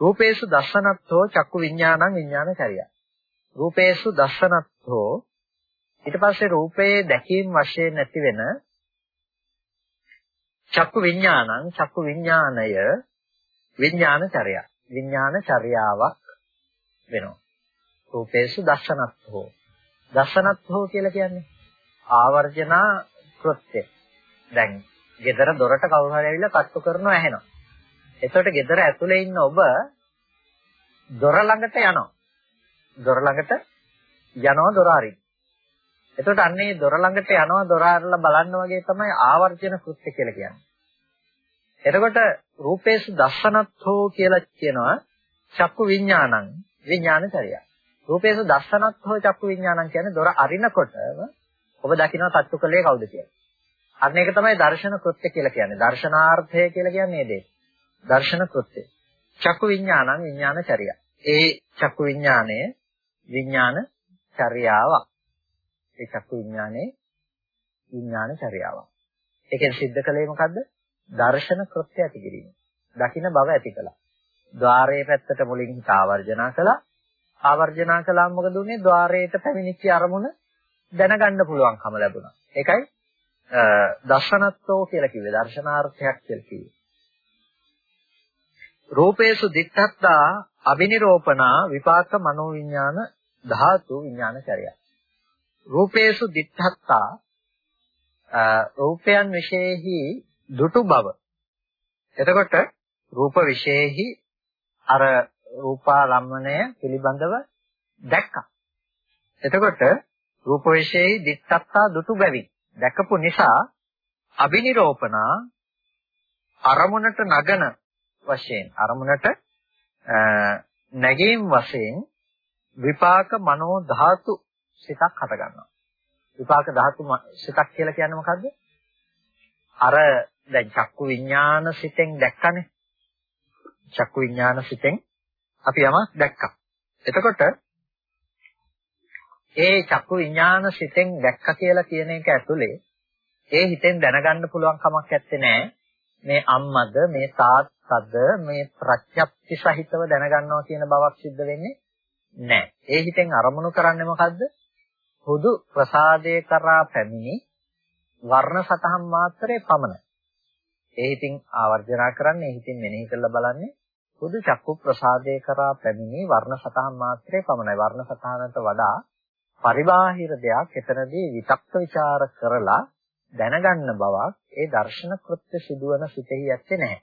රූපේසු දර්ශනත්ථෝ චක්කු විඥානං විඥාන චාරිය. රූපේසු දර්ශනත්ථෝ ඊට පස්සේ රූපයේ දැකීම වශයෙන් නැති වෙන චක්කු විඥානං චක්කු විඥානය විඥානචරය විඥානචර්යාවක් වෙනවා රූපේසු දර්ශනත්ථෝ දර්ශනත්ථෝ කියලා කියන්නේ ආවර්ජනා කෘත්‍ය දැන් ගෙදර දොරට කවුරු හරි ඇවිල්ලා කට්ටු කරනවා ඇහෙනවා එතකොට ගෙදර ඇතුලේ ඉන්න ඔබ දොර ළඟට යනවා දොර ළඟට යනවා දොර අරින්න. එතකොට අන්නේ දොර ළඟට යනවා දොර අරලා බලන්න වගේ තමයි ආවර්ජන කෘත්‍ය කියලා කියන්නේ. එතකොට රූපේසු දස්සනත්ථෝ කියලා කියනවා චක්කු විඥානං විඥානචර්ය. රූපේසු දස්සනත්ථෝ චක්කු විඥානං කියන්නේ දොර අරිනකොටම ඔබ දකින්න තත්තු කලේ කවුද කියලා. අන්න ඒක තමයි දර්ශන කෘත්‍ය කියලා කියන්නේ. දර්ශනාර්ථය කියලා කියන්නේ මේ දේ. දර්ශන කෘත්‍ය. චක්කු විඥානං විඥානචර්ය. ඒ චක්කු විඥානය විඥාන චර්යාවක්. ඒ චක්කු විඥානේ විඥාන චර්යාවක්. ඒකෙන් සිද්ධ කළේ මොකද්ද? දර්ශන කෘත්‍ය ඇති කිරීම. දකින්න බව ඇති කළා. ద్వාරයේ පැත්තට මුලින් හිත ආවර්ජනා කළා. ආවර්ජනා කළාම මොකද උනේ? ద్వාරයට පැමිණිච්ච අරමුණ දැනගන්න පුළුවන්කම ලැබුණා. ඒකයි දර්ශනත්වෝ කියලා කිව්වේ. දර්ශනාර්ථයක් කියලා කිව්වේ. රූපේසු දිත්තත්තා අබිනිරෝපණා විපාක මනෝවිඥාන ධාතු විඥානචරය. රූපේසු දිත්තත්තා රූපයන් විශේෂෙහි දුටු බව. එතකොට රූප විශේෂෙහි අර රූපාලම්මණය පිළිබඳව දැක්කා. එතකොට රූප විශේෂෙහි දිත්තත්තා දුටු බැවි දැකපු නිසා අබිනිරෝපණා අරමුණට නගන වශයෙන් අරමුණට නැගීම් වශයෙන් විපාක මනෝ ධාතු සිතක් හට ගන්නවා. විපාක ධාතු සිතක් කියලා කියන්නේ මොකද්ද? අර දැන් චක්කු විඥාන සිතෙන් දැක්කනේ. චක්කු විඥාන සිතෙන් අපි යමක් දැක්කා. එතකොට ඒ චක්කු විඥාන සිතෙන් දැක්ක කියලා කියන එක ඇතුලේ ඒ හිතෙන් දැනගන්න පුළුවන් කමක් නැත්තේ නෑ. මේ අම්මද මේ තාත්තද මේ ප්‍රත්‍යක්ෂ සහිතව දැනගන්නවා කියන බවක් සිද්ධ වෙන්නේ නැහැ. ඒ හිතෙන් අරමුණු කරන්නේ මොකද්ද? හුදු ප්‍රසාදේ කරා පැමිණි වර්ණ සතහන් මාත්‍රේ පමණයි. ඒ හිතින් ආවර්ජනා කරන්නේ, ඒ හිතින් මෙනෙහි කරලා බලන්නේ හුදු චක්කු ප්‍රසාදේ කරා පැමිණි වර්ණ සතහන් මාත්‍රේ පමණයි. වර්ණ සතහනට වඩා පරිබාහිර දෙයක් එතනදී විතක්ක ਵਿਚාර කරලා දැනගන්න බවක් ඒ දර්ශන කෘත්‍ය සිදුවන සිතෙහි ඇත්තේ නැහැ.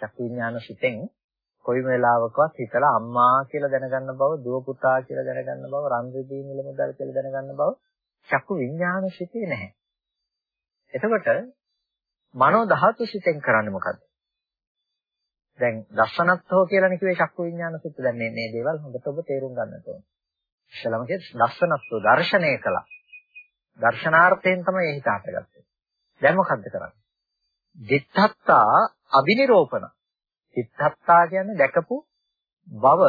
චක්කු විඥාන සිතෙන් කොයි වෙලාවකවත් හිතලා අම්මා කියලා දැනගන්න බව, දුව පුතා කියලා දැනගන්න බව, රන් රිදී නිල මුදල් කියලා දැනගන්න බව චක්කු විඥාන සිතේ නැහැ. එතකොට මනෝ ධාතු සිතෙන් කරන්නේ මොකද්ද? දැන් දස්සනත්ෝ කියලානේ කිව්වේ චක්කු විඥාන සිත. දැන් මේ මේ දේවල් හොඳට ඔබ තේරුම් ගන්නට ඕන. ඉස්සලම කිය දස්සනත්ෝ දර්ශනය කළා. දර්ශනාර්ථයෙන් තමයි ඒ හිත හටගත්තේ. දැන් මොකද්ද කරන්නේ? දිත්තත්තා අබිනිරෝපණ සිද්ධාත්තා කියන්නේ දැකපු බව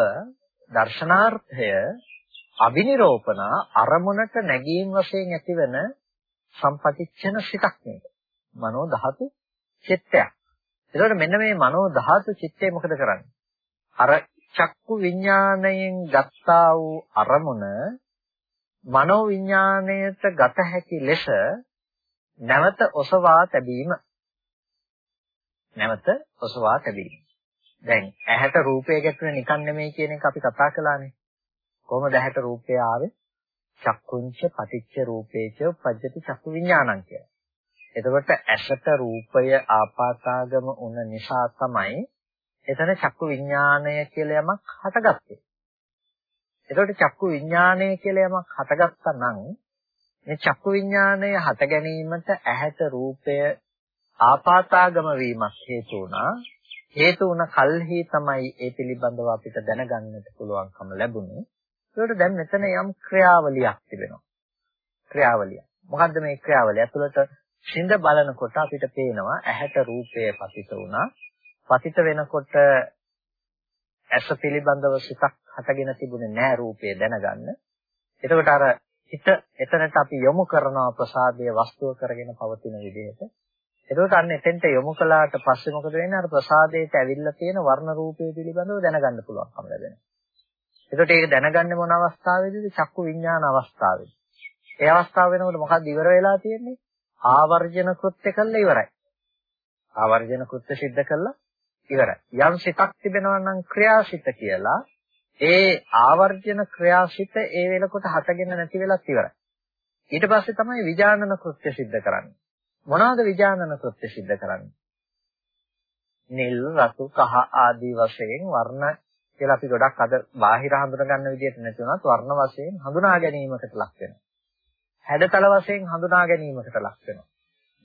දර්ශනාර්ථය අවිනිරෝපණ අරමුණට නැගීම් වශයෙන් ඇතිවෙන සම්පටිච්ඡන සිතක් මේක. මනෝ ධාතු චිත්තයක්. එතකොට මෙන්න මේ මනෝ ධාතු චිත්තය මොකද කරන්නේ? අර චක්කු විඥාණයෙන් ගත්තා වූ අරමුණ මනෝ විඥාණයට ගත හැකි ලෙස නැවත ඔසවා තැබීම නැවත ඔසවා තැබීම දැන් ඇහැට රූපය ගැටුනේ නිකන් නෙමෙයි කියන එක අපි කතා කළානේ කොහොමද ඇහැට රූපය ආවේ චක්කුංච පටිච්ච රූපේච උපජ්ජති චක්කු විඥානං කියලා. එතකොට ඇසට රූපය ආපාතාගම උන නිසා තමයි එතන චක්කු විඥානය කියලා යමක් හටගත්තේ. එතකොට චක්කු විඥානය කියලා යමක් හටගත්තා නම් මේ චක්කු විඥානය හට ගැනීමට ඇහැට රූපය ආපාතාගම වීමක් හේතු වුණා. හේතු වුණ කල්හි තමයි ඒ පිළිබඳව අපිට දැනගන්නට පුළුවන්කම ලැබුණේ. ඒකට දැන් මෙතන යම් ක්‍රියාවලියක් තිබෙනවා. ක්‍රියාවලිය. මොකද්ද මේ ක්‍රියාවලිය? ඇතුළත සිඳ බලනකොට අපිට පේනවා ඇහැට රූපය පතිත වුණා. පතිත වෙනකොට ඇස පිළිබඳව සිතක් හටගෙන තිබුණේ නැහැ රූපය දැනගන්න. එතකොට අර හිත එතනට අපි යොමු කරනවා ප්‍රසාදයේ වස්තුව කරගෙන පවතින විදිහට. එතකොට අන්න එතෙන්ට යොමු කළාට පස්සේ මොකද වෙන්නේ? අර ප්‍රසාදයට ඇවිල්ලා තියෙන වර්ණ රූපය පිළිබඳව දැනගන්න පුළුවන්කම ලැබෙනවා. එතකොට ඒක දැනගන්නේ මොන අවස්ථාවේදීද? චක්කු විඥාන අවස්ථාවේදී. ඒ අවස්ථාව වෙනකොට මොකක්ද ඉවර වෙලා තියෙන්නේ? ආවර්ජන කෘත්‍ය කළා ඉවරයි. ආවර්ජන කෘත්‍ය සිද්ධ කළා ඉවරයි. යම් සිතක් තිබෙනවා නම් ක්‍රියාසිත කියලා ඒ ආවර්ජන ක්‍රියාසිත ඒ වෙලකට හටගෙන නැති වෙලත් ඉවරයි. ඊට පස්සේ තමයි විජානන කෘත්‍ය සිද්ධ කරන්නේ. මොනවාද විජානන කෘත්‍ය සිද්ධ කරන්නේ? නිල් රතු කහ ආදී වශයෙන් වර්ණ කියලා අපි ගොඩක් අද බාහිර හඳුනා ගන්න විදිහට නැති වුණත් වර්ණ වශයෙන් හඳුනා ගැනීමකට ලක් වෙනවා. හැඩතල වශයෙන් හඳුනා ගැනීමකට ලක් වෙනවා.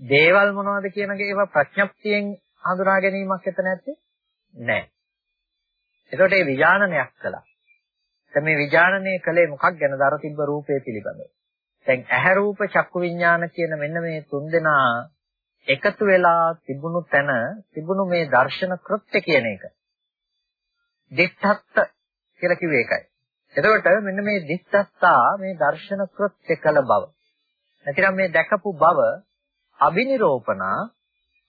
දේවල් මොනවද කියන ඒවා ප්‍රඥප්තියෙන් හඳුනා ගැනීමක් එතන නැත්තේ නැහැ. එතකොට මේ විඥානනයක් කළා. දැන් මේ විඥානනය කළේ මොකක් ගැනද අර තිබ්බ රූපේ පිළිබඳව. දැන් ඇහැ රූප චක්කු විඥාන කියන මෙන්න මේ තුන්දෙනා එකතු වෙලා තිබුණු තැන තිබුණු මේ දර්ශන කෘත්‍ය කියන එක. දිත්තත්ත කියලා කිව්වේ ඒකයි. එතකොට මෙන්න මේ දිත්තත්තා මේ දර්ශන කෘත්‍ය කළ බව. නැතිනම් මේ දැකපු බව අබිනිරෝපණා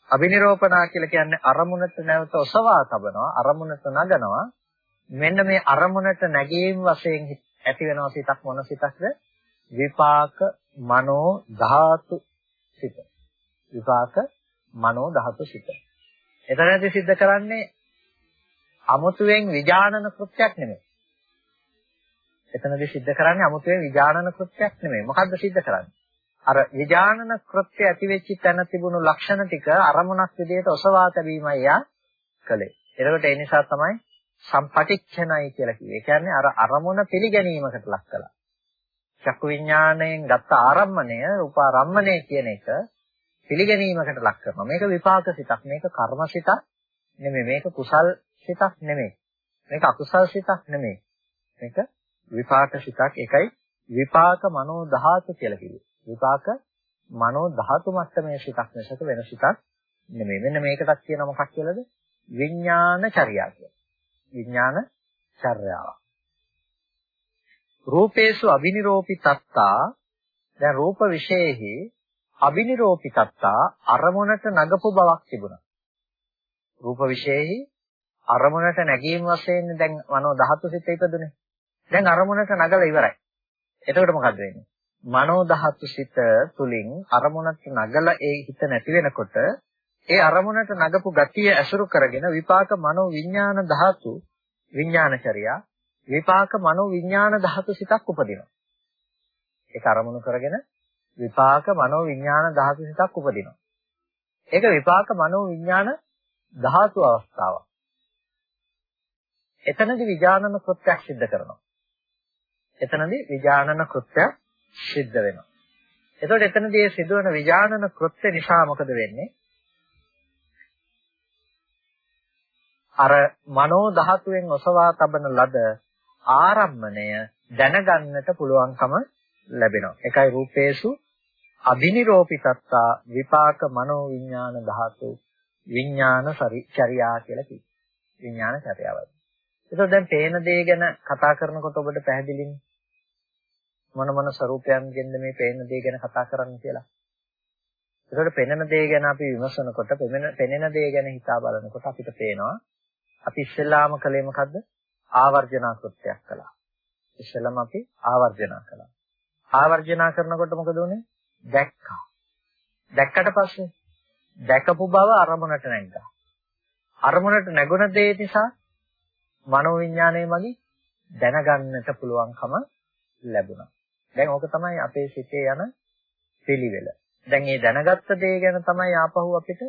අබිනිරෝපණා කියලා කියන්නේ අරමුණට නැවත ඔසවා තබනවා අරමුණට නගනවා. මෙන්න මේ අරමුණට නැගීම් වශයෙන් ඇති වෙනවා සිතක් මොන සිතක්ද? විපාක මනෝ ධාතු සිත. විපාක මනෝ ධාතු සිත. එතනදී සිද්ධ කරන්නේ අමුතුවෙන් විජානන කෘත්‍යයක් නෙමෙයි. එතනදී සිද්ධ කරන්නේ 아무තේ විජානන කෘත්‍යයක් නෙමෙයි. මොකද්ද සිද්ධ කරන්නේ? අර විජානන කෘත්‍ය ඇති වෙච්ච තැන තිබුණු ලක්ෂණ ටික අරමුණක් විදිහට ඔසවා තැබීමයි යා කළේ. එතකොට ඒ නිසා තමයි සම්පටිච්ඡනයි කියලා කිව්වේ. ඒ කියන්නේ අර අරමුණ පිළිගැනීමකට ලක් කළා. චක්කු විඥාණයෙන් ගත්ත ආරම්මණය, උපාරම්මණය කියන එක පිළිගැනීමකට ලක් කරනවා. මේක විපාක සිතක්, මේක කර්ම සිතක් නෙමෙයි, මේක කුසල් සිතක් නෙමෙයි. මේක අකුසල් සිතක් නෙමෙයි. මේක විපාක සිතක්. ඒකයි විපාක මනෝ ධාතු කියලා කිව්වේ. විපාක මනෝ ධාතු මට්ටමේ සිතක් මිසක වෙන සිතක් නෙමෙයි. මෙන්න මේකටත් කියන මොකක් කියලාද? විඥාන චර්යා කියලා. විඥාන චර්යාව. රූපේසු අබිනිරෝපිතත්තා දැන් රූප විශේෂෙහි අබිනිරෝපිතත්තා අරමුණට නගපු බවක් තිබුණා. රූප විශේෂෙහි අරමුණට නැගීම වශයෙන් දැන් මනෝ ධාතු සිත ඉපදුනේ. දැන් අරමුණට නගලා ඉවරයි. එතකොට මොකද වෙන්නේ? මනෝ ධාතු සිත තුලින් අරමුණට නගලා ඒ හිත නැති වෙනකොට ඒ අරමුණට නගපු ගතිය ඇසුරු කරගෙන විපාක මනෝ විඥාන ධාතු විඥානචර්යා විපාක මනෝ විඥාන ධාතු සිතක් උපදිනවා. ඒක අරමුණු කරගෙන විපාක මනෝ විඥාන ධාතු සිතක් උපදිනවා. ඒක විපාක මනෝ විඥාන ධාතු අවස්ථාවක්. එතනදි විඥානන කෘත්‍යයක් සිද්ධ කරනවා. එතනදි විඥානන කෘත්‍යයක් සිද්ධ වෙනවා. එතකොට එතනදී මේ සිදුවන විඥානන කෘත්‍ය නිසා මොකද වෙන්නේ? අර මනෝ ධාතුවෙන් ඔසවා තබන ලද ආරම්මණය දැනගන්නට පුළුවන්කම ලැබෙනවා. ඒකයි රූපේසු අබිනිරෝපිතත්තා විපාක මනෝ විඥාන ධාතු විඥාන චර්යා කියලා කිව්වේ. විඥාන චර්යාවයි. ඒතකොට දැන් පේන දේ ගැන කතා කරනකොට ඔබට පැහැදිලිනේ මොන මොන ස්වરૂපයන්ගෙන්ද මේ පේන දේ ගැන කතා කරන්න කියලා. ඒකට පෙනෙන දේ ගැන අපි විමසනකොට පෙනෙන දේ ගැන හිතා බලනකොට අපිට පේනවා අපි ඉස්සෙල්ලාම කළේ මොකද්ද? ආවර්ජනා කෘත්‍යයක් කළා. ඉස්සෙල්ලාම අපි ආවර්ජනා කළා. ආවර්ජනා කරනකොට මොකද උනේ? දැක්කා. දැක්කට පස්සේ දැකපු බව අරමුණට නැග්ගා. අරමුණට නැගුණ දේ නිසා මනෝවිඤ්ඤාණය මගින් දැනගන්නට පුළුවන්කම ලැබුණා. දැන් ඕක තමයි අපේ සිතේ යන පිළිවෙල. දැන් මේ දැනගත්ත දේ ගැන තමයි ආපහු අපිට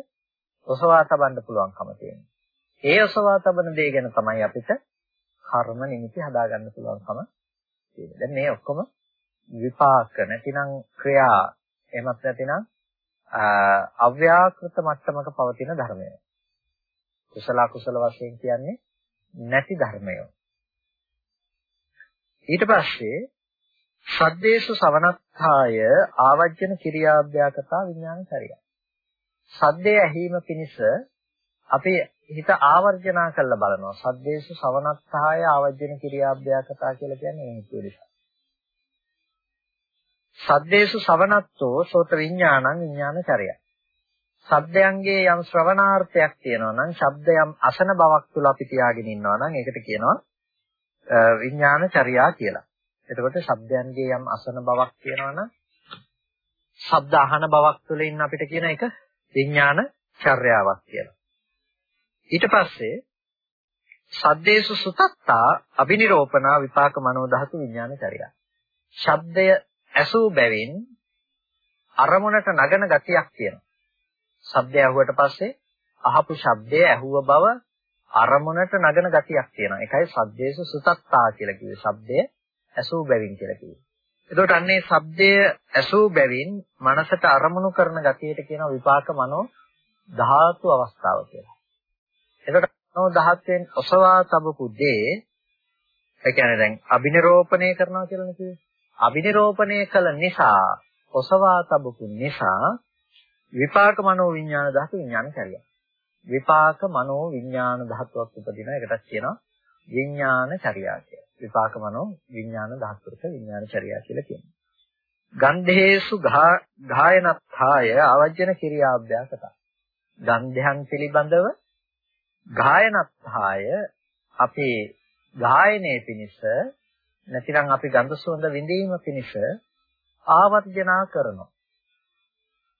ඔසවා තබන්න පුළුවන්කම තියෙන්නේ. ඒ ඔසවා තබන දේ ගැන තමයි අපිට කර්ම නිමිති හදාගන්න පුළුවන්කම තියෙන්නේ. දැන් මේ ඔක්කොම විපාක නැතිනම් ක්‍රියා එහෙමත් නැතිනම් අව්‍යාකෘත මට්ටමක පවතින ධර්මය. කුසල කුසල වශයෙන් කියන්නේ නැති ධර්මය. ඊට පස්සේ සද්දේසු සවනත්ථාය ආවජ්ජන කිරියාභ්‍යාකතා විඥානචරිය. සද්දේ ඇහිම පිණිස අපි හිත ආවර්ජනා කරලා බලනවා. සද්දේසු සවනත්ථාය ආවජ්ජන කිරියාභ්‍යාකතා කියලා කියන්නේ මේ හේතුව නිසා. සද්දේසු සවනත්තෝ සෝත විඥානං විඥානචරිය. සද්දයන්ගේ යම් ශ්‍රවණාර්ථයක් තියෙනවා නම් ශබ්ද යම් අසන බවක් තුල අපි තියාගෙන ඉන්නවා නම් ඒකට කියනවා විඥානචර්යා කියලා. එතකොට ශබ්දයන්ගේ යම් අසන බවක් තියෙනවනම් ශබ්ද අහන බවක් තුළ ඉන්න අපිට කියන එක විඥාන චර්යාවක් කියලා. ඊට පස්සේ සද්දේසු සුතත්තා අබිනිරෝපණා විපාක මනෝ ධාතු විඥාන චර්යා. ශබ්දය ඇසූ බැවින් අරමුණට නගන ගතියක් තියෙනවා. ශබ්දය ඇහුවට පස්සේ අහපු ශබ්දය ඇහුව බව අරමුණට නගන ගතියක් තියෙනවා. ඒකයි සද්දේසු සුතත්තා කියලා කිව්වේ. ශබ්දය ඇසූ බැවින් කියලා කියනවා. එතකොට අන්නේ ශබ්දය ඇසූ බැවින් මනසට අරමුණු කරන ගතියට කියනවා විපාක මනෝ ධාතු අවස්ථාව කියලා. එතකොට මනෝ ධාතුවෙන් ඔසවා තබපු දේ ඒ කියන්නේ දැන් අබිනිරෝපණය කරනවා කියලා නේ අබිනිරෝපණය කළ නිසා ඔසවා තබපු නිසා විපාක මනෝ විඥාන ධාතු විඥාන කරියා. විපාක මනෝ විඥාන ධාතුවක් උපදින එකටත් කියනවා විඥාන චර්යා කියලා. විපාක මනෝ විඥාන ධාතුක විඥාන චර්යා කියලා කියනවා. ගන්ධේසු ගායනත්ථාය ආවජන කිරියාභ්‍යාසත. ගන්ධයන් පිළිබඳව ගායනත්ථාය අපේ ගායනයේ පිණිස නැතිනම් අපි ගන්ධ සුවඳ විඳීම පිණිස ආවර්ජනා කරනවා.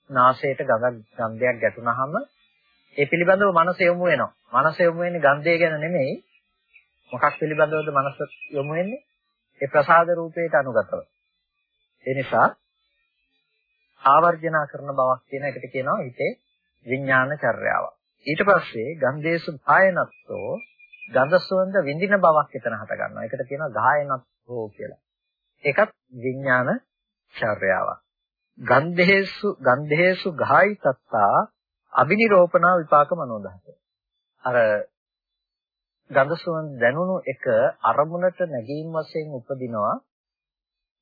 නාසයට ගඳ ගන්ධයක් ගැටුනහම ඒ පිළිබඳව මනස යොමු වෙනවා. මනස යොමු වෙන්නේ ගන්ධය ගැන නෙමෙයි මොකක් පිළිබඳවද මනස යොමු වෙන්නේ? ඒ ප්‍රසාද රූපයට අනුගතව. ඒ නිසා ආවර්ජනා කරන බවක් කියන එකට කියනවා හිතේ විඥාන චර්යාව. ඊට පස්සේ ගන්ධේසු භායනත්තෝ ගන්ධ සුවඳ විඳින බවක් එතන හට ගන්නවා. ඒකට කියනවා ගායනත්තෝ කියලා. ඒකත් විඥාන චර්යාවක්. ගන්ධේසු ගන්ධේසු ගායිතත්තා අබිනිරෝපණා විපාක මනෝදහස. අර ගඳ සුවඳ දැනුණු එක අරමුණට නැගීම් වශයෙන් උපදිනවා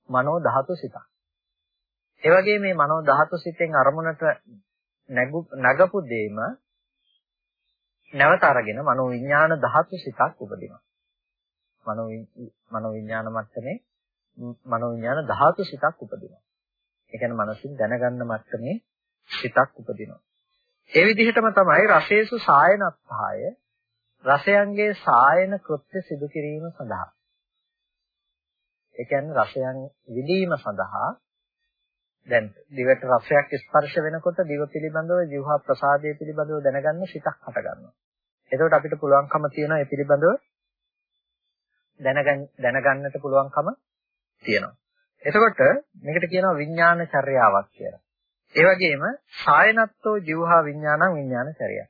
මනෝ ධාතු සිතක්. ඒ වගේ මේ මනෝ ධාතු සිතෙන් අරමුණට නගපු දෙයම නැවත අරගෙන මනෝ විඥාන ධාතු සිතක් උපදිනවා. මනෝ මනෝ විඥාන මට්ටමේ මනෝ විඥාන ධාතු සිතක් උපදිනවා. ඒ කියන්නේ මනසින් දැනගන්න මට්ටමේ සිතක් උපදිනවා. ඒ විදිහටම තමයි රසේසු සායනත්හාය රසයන්ගේ සායන කෘත්‍ය සිදු කිරීම සඳහා ඒ කියන්නේ රසයන් විඳීම සඳහා දැන් දිවට රසයක් ස්පර්ශ වෙනකොට දිව පිළිබඳව જીවහා ප්‍රසාදයේ පිළිබඳව දැනගන්න සිතක් හට ගන්නවා. එතකොට අපිට පුළුවන්කම තියෙනවා ඒ පිළිබඳව දැනගන්න දැනගන්නට පුළුවන්කම තියෙනවා. එතකොට මේකට කියනවා විඥාන චර්යාවක් කියලා. ඒ වගේම සායනත්තෝ જીවහා විඥානං විඥාන චර්යා.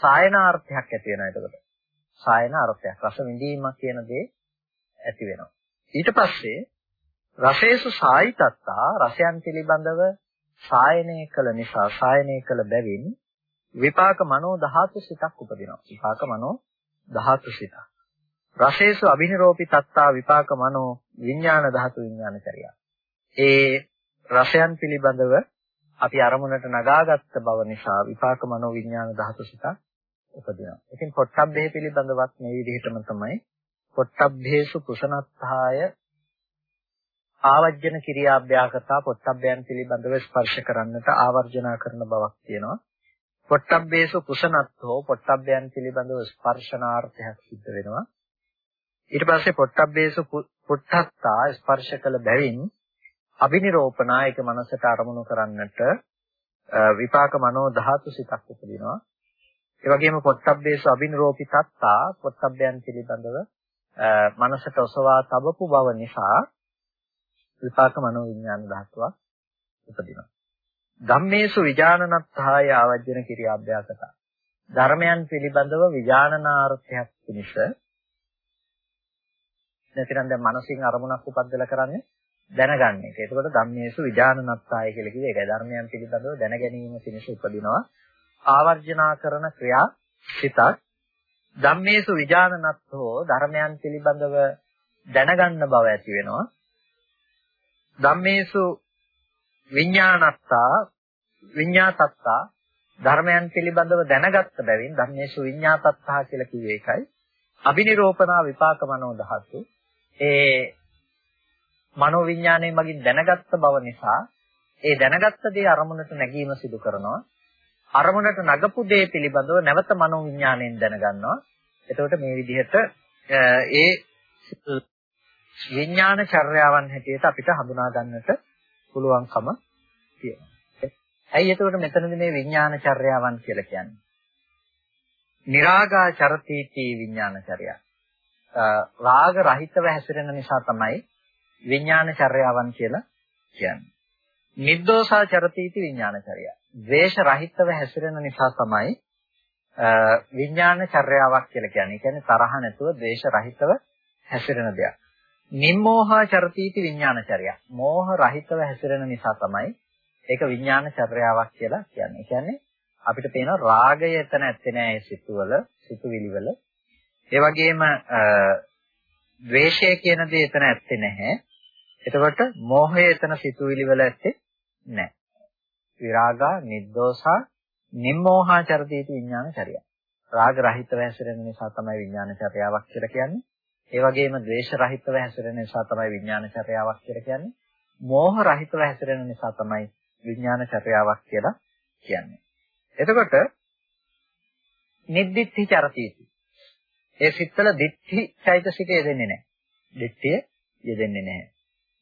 සායනාර්ථයක් ඇති වෙනවා එතකොට. සායන අර්ථයක්. රස විඳීමක් කියන දේ ඇති වෙනවා. ඊට පස්සේ රසේසු සායිතත්තා රසයන් පිළිබඳව සායනය කළ නිසා සායනය කළ බැවින් විපාක මනෝ ධාතු සිතක් උපදිනවා. විපාක මනෝ ධාතු සිතක්. රසේසු අභිනිරෝපි තත්තා විපාක මනෝ විඥාන ධාතු විඥානචරිය. ඒ රසයන් පිළිබඳව අපි අරමුණට නගාගත්ත බව නිසා විපාක මනෝ විඥාන ධාතු සිතක් උපදිනවා. ඉතින් පොට්ටබ්බේ පිළිබඳවත් මේ විදිහටම තමයි පොට්ටබ්බේසු කුසනත්ථාය ආවර්ජන ක්‍රියාභ්‍යාකතා පොට්ටබ්බයන් පිළිබඳව ස්පර්ශ කරන්නට ආවර්ජනා කරන බවක් තියෙනවා. පොට්ටබ්බේසු කුසනත්ෝ පොට්ටබ්බයන් පිළිබඳව ස්පර්ශනාර්ථයක් සිද්ධ වෙනවා. ඊට පස්සේ පොට්ටබ්බේසු පුට්ඨත්තා ස්පර්ශ කළ බැවින් අබිනිරෝපණා ඒක මනසට අරමුණු කරන්නට විපාක මනෝ ධාතු සිතක් උපදිනවා. ඒ වගේම පොට්ටබ්බේසු අබිනිරෝපිතත්තා පොට්ටබ්බයන් පිළිබඳව මනසට ඔසවා තබපු බව නිසා විපාක මනෝ විඥාන ධාතුවක් උපදිනවා. ධම්මේසු විඥානනත්ථාය ආවජන කිරියාභ්‍යාසත. ධර්මයන් පිළිබඳව විඥානනාර්ථයක් පිණිස නැතිනම් දැන් මනසින් අරමුණක් උපද්දලා කරන්නේ දැනගන්න එක. ඒකකොට ධම්මේසු විඥානනත්ථාය කියලා කිව්වේ ඒකයි. ධර්මයන් පිළිබඳව දැන ගැනීම පිණිස උපදිනවා. ආවර්ජනා කරන ක්‍රියා සිතක් ධම්මේසු විඥානනත්ථෝ ධර්මයන් පිළිබඳව දැනගන්න බව ඇති වෙනවා. ධම්මේසු විඥානත්තා විඤ්ඤාතත්තා ධර්මයන් පිළිබඳව දැනගත්ත බැවින් ධම්මේසු විඤ්ඤාතත්තා කියලා කිව්වේ ඒකයි. අබිනිරෝපණා විපාක මනෝ ධාතු ඒ මනෝ විඥාණය මගින් දැනගත්ත බව නිසා ඒ දැනගත්ත දේ අරමුණට නැගීම සිදු කරනවා. අරමුණට නගපු දේ පිළිබඳව නැවත මනෝ විඥාණයෙන් දැනගන්නවා. එතකොට මේ විදිහට ඒ විඥාන චර්යාවන් හැටියට අපිට හඳුනා ගන්නට පුළුවන්කම තියෙනවා. ඇයි එතකොට මෙතනදී මේ විඥාන චර්යාවන් කියලා කියන්නේ? නිරාගා චරතිති විඥාන චර්යා. රාග රහිතව හැසිරෙන නිසා තමයි විඥාන චර්යාවන් කියලා කියන්නේ. නිද්දෝසා චරතිති විඥාන චර්යා. ද්වේෂ රහිතව හැසිරෙන නිසා තමයි විඥාන චර්යාවක් කියලා කියන්නේ. ඒ කියන්නේ තරහ නැතුව ද්වේෂ රහිතව හැසිරෙන දෙයක්. නිම්මෝහා චරතිති විඥානචර්ය. මෝහ රහිතව හැසිරෙන නිසා තමයි ඒක විඥානචර්යාවක් කියලා කියන්නේ. ඒ කියන්නේ අපිට පේන රාගය එතන ඇත්තේ නෑ ඒ සිතුවල, සිතුවිලිවල. ඒ වගේම ද්වේෂය කියන දේ එතන ඇත්තේ නැහැ. එතකොට මෝහය එතන සිතුවිලිවල ඇත්තේ නැහැ. විරාගා, නිද්දෝසා, නිම්මෝහා චරතිති විඥානචර්ය. රාග රහිතව හැසිරෙන නිසා තමයි විඥානචර්යාවක් කියලා කියන්නේ. ඒ වගේම ද්වේෂ රහිතව හැසිරෙන නිසා තමයි විඥාන චර්යාවක් කියලා කියන්නේ. මෝහ රහිතව හැසිරෙන නිසා තමයි විඥාන චර්යාවක් කියලා කියන්නේ. එතකොට නිද්දිත්‍ති චරතිති. ඒ සිත්තල දිට්ඨි චෛතසිකය යෙදෙන්නේ නැහැ. දිට්ඨිය යෙදෙන්නේ නැහැ.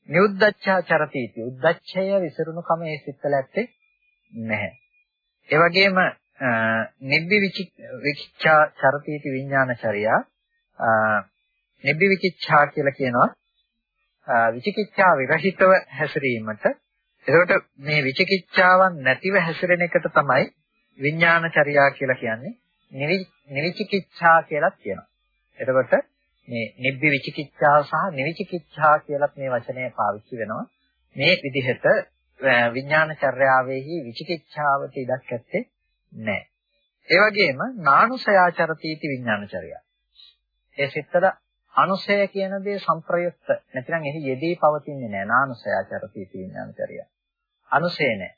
නිඋද්දච්චා චරතිති. උද්දච්චය විසිරුණු කම ඒ සිත්තල ඇත්තේ නැහැ. ඒ වගේම නිබ්බි විචිච්ඡා චරතිති විඥාන චර්යා නිබ්බි විචිච්ඡා කියලා කියනවා. විචිකිච්ඡා විරහිතව හැසිරීමට. එතකොට මේ විචිකිච්ඡාවන් නැතිව හැසිරෙන එකට තමයි විඥානචර්යා කියලා කියන්නේ. නිවිචිකිච්ඡා කියලාත් කියනවා. එතකොට මේ නිබ්බි විචිකිච්ඡා සහ නිවිචිකිච්ඡා කියලාත් මේ වචනය පාවිච්චි වෙනවා. මේ විදිහට විඥානචර්යාවෙහි විචිකිච්ඡාවට ඉඩක් ඇත්තේ නැහැ ඒ වගේම නානුසයාචරතිති විඥානචර්යා ඒ සිත්තල අනුසය කියන දේ සංප්‍රයුක්ත නැතිනම් එහි යෙදී පවතින්නේ නැහැ නානුසයාචරති විඥානචර්ය. අනුසය නැහැ.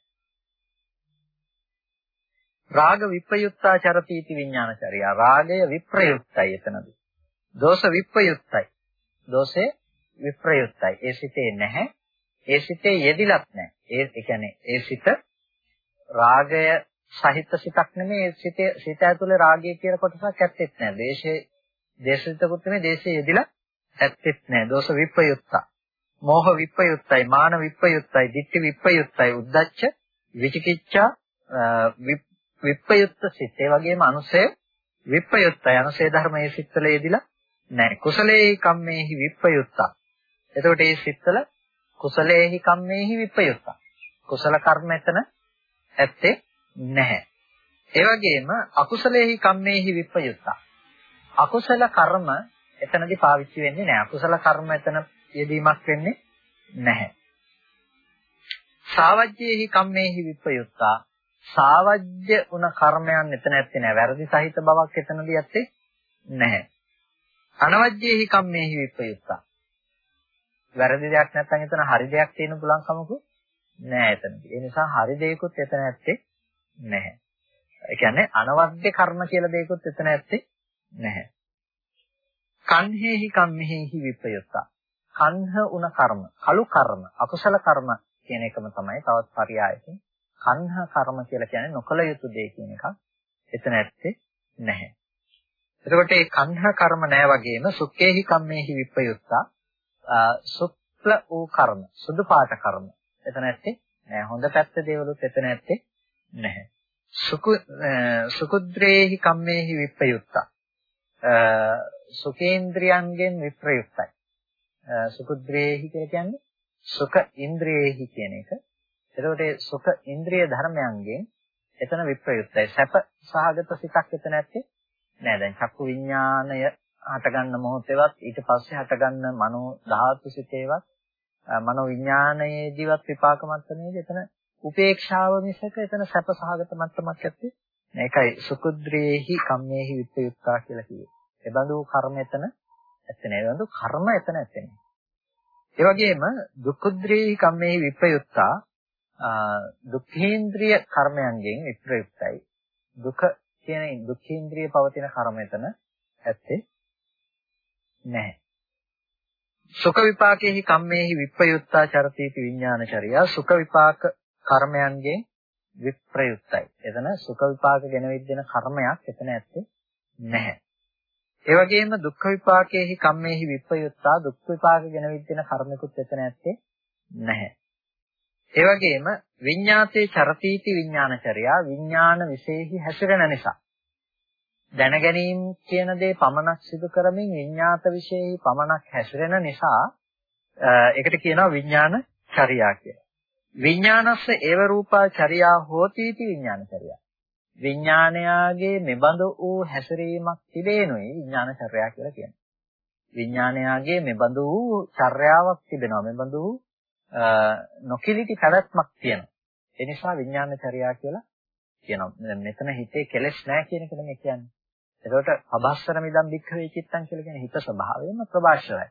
රාග විප්‍රයුක්තාචරති විඥානචර්ය. රාගය විප්‍රයුක්තයි එතනදී. දෝෂ විප්‍රයුක්තයි. දෝෂේ විප්‍රයුක්තයි. ඒ සිතේ නැහැ. ඒ සිතේ යෙදිලත් නැහැ. ඒ කියන්නේ ඒ සිත රාගය සහිත සිතක් නෙමෙයි ඒ සිතේ සිත ඇතුලේ රාගය කියන කොටසක් ඇත්තෙත් නැහැ. දේශේ දේශිතකුත් නෙමෙයි දේශේ යෙදිලා ඇත්තෙත් නෑ. දෝෂ විප්‍රයුක්තා. මෝහ විප්‍රයුක්තයි, මාන විප්‍රයුක්තයි, ditthi විප්‍රයුක්තයි, උද්දච්ච, විචිකිච්ඡා විප්‍රයුක්ත සිත්. ඒ වගේම අනුසය විප්‍රයුක්තයි. අනුසය ධර්මයේ සිත්වල යෙදිලා නෑ. කුසලේහි කම්මේහි විප්‍රයුක්තා. එතකොට මේ සිත්වල කුසලේහි කම්මේහි විප්‍රයුක්තා. කුසල කර්ම එතන ඇත්තේ නැහැ. ඒ වගේම අකුසලේහි කම්මේහි විප්‍රයුක්තා. අකුසල කර්ම එතනදී පාවිච්චි වෙන්නේ නැහැ. අකුසල කර්ම එතන යෙදීමක් වෙන්නේ නැහැ. සාවජ්‍යේහි කම්මේහි විප්‍රයුක්තා සාවජ්‍ය උන කර්මයන් එතන ඇත්තේ නැහැ. වැරදි සහිත බවක් එතනදී ඇත්තේ නැහැ. අනවජ්‍යේහි කම්මේහි විප්‍රයුක්තා වැරදි දෙයක් නැත්නම් එතන හරි දෙයක් තියෙන පුළුවන් කමකු නෑ එතනදී. ඒ නිසා හරි දෙයක්වත් එතන ඇත්තේ නැහැ. ඒ කියන්නේ අනවද්‍ය කර්ම කියලා දෙයක්වත් එතන ඇත්තේ නැහැ. කන්හේහි කම්මෙහි විප්‍රයුක්තා. කන්හ උන කර්ම, කළු කර්ම, අකුසල කර්ම කියන එකම තමයි තවත් පරයයකින් කන්හ කර්ම කියලා කියන්නේ නොකල යුතු දේ කියන එකක් එතන ඇත්තේ නැහැ. එතකොට මේ කන්හ කර්ම නැහැ වගේම සුක්කේහි කම්මේහි විප්පයුත්තා සුක්ල වූ කර්ම, සුදු පාට කර්ම. එතන ඇත්තේ නැහැ. හොඳ පැත්ත දේවලුත් එතන ඇත්තේ නැහැ. සුකු සුකුද්‍රේහි කම්මේහි විප්පයුත්තා සුකේන්ද්‍රයන්ගෙන් විප්‍රයුක්තයි. සුකුද්‍රේහි කියලා කියන්නේ සුඛ ඉන්ද්‍රියෙහි කියන එක. එතකොට ඒ සුඛ ඉන්ද්‍රිය ධර්මයන්ගෙන් එතන විප්‍රයුක්තයි. සැප සහගත සිතක් එතන නැත්තේ නෑ. දැන් චක්කු විඥාණය හටගන්න මොහොතේවත් ඊට පස්සේ හටගන්න මනෝ ධාතු සිතේවත් මනෝ විඥාණයේදීවත් විපාක මට්ටමේදී එතන උපේක්ෂාව මිසක එතන සැප සහගත මට්ටමක් ඇත්තේ මේකයි සුකුද්‍රේහි කම්මේහි විප්‍රයුක්තා කියලා කිව්වේ. ඒ බඳු කර්ම එතන ඇත්තේ නෑ. ඒ බඳු කර්ම එතන ඇත්තේ නෑ. ඒ වගේම දුක්ඛද්‍රේහි කම්මේහි විප්‍රයුක්තා දුක්ඛේන්ද්‍රිය කර්මයන්ගෙන් විප්‍රයුක්තයි. දුක කියන දුක්ඛේන්ද්‍රිය පවතින කර්ම එතන ඇත්තේ නැහැ. සුඛ විපාකේහි කම්මේහි විප්‍රයුක්තා චරතීති විඥානචර්යා සුඛ විපාක කර්මයන්ගෙන් විප්‍රයුක්තයි. එතන සුඛ විපාක ගෙනවිද්දෙන කර්මයක් එතන ඇත්තේ නැහැ. ඒ වගේම දුක්ඛ විපාකයේහි කම්මේහි විප්‍රයුක්තා දුක් විපාක ගෙනවිද්දෙන කර්මිකුත් එතන ඇත්තේ නැහැ. ඒ වගේම විඤ්ඤාතේ චරතීති විඥානචර්යා විඥාන විශේෂයි හැසිරෙන නිසා දැන ගැනීම කියන දේ පමණක් සිදු කරමින් විඤ්ඤාත විශේෂයි පමණක් හැසිරෙන නිසා ඒකට කියනවා විඥාන චර්යා කියලා. විඥානස්ස ඒව රූපා චර්යා හෝතිති විඥානචර්යා. විඥානයාගේ මෙබඳු වූ හැසිරීමක් තිබේනුයි විඥාන චර්යා කියලා කියන්නේ. විඥානයාගේ මෙබඳු වූ චර්යාවක් තිබෙනවා. මෙබඳු වූ නොකිලිටි පැවැත්මක් තියෙනවා. ඒ නිසා විඥාන චර්යා කියලා කියනවා. මෙතන හිතේ කෙලෙස් නැහැ කියන එක නෙමෙයි කියන්නේ. එතකොට අභාස්වර මිදම් වික්ඛවේ චිත්තං කියලා කියන්නේ හිත ස්වභාවයෙන්ම ප්‍රභාෂරයි.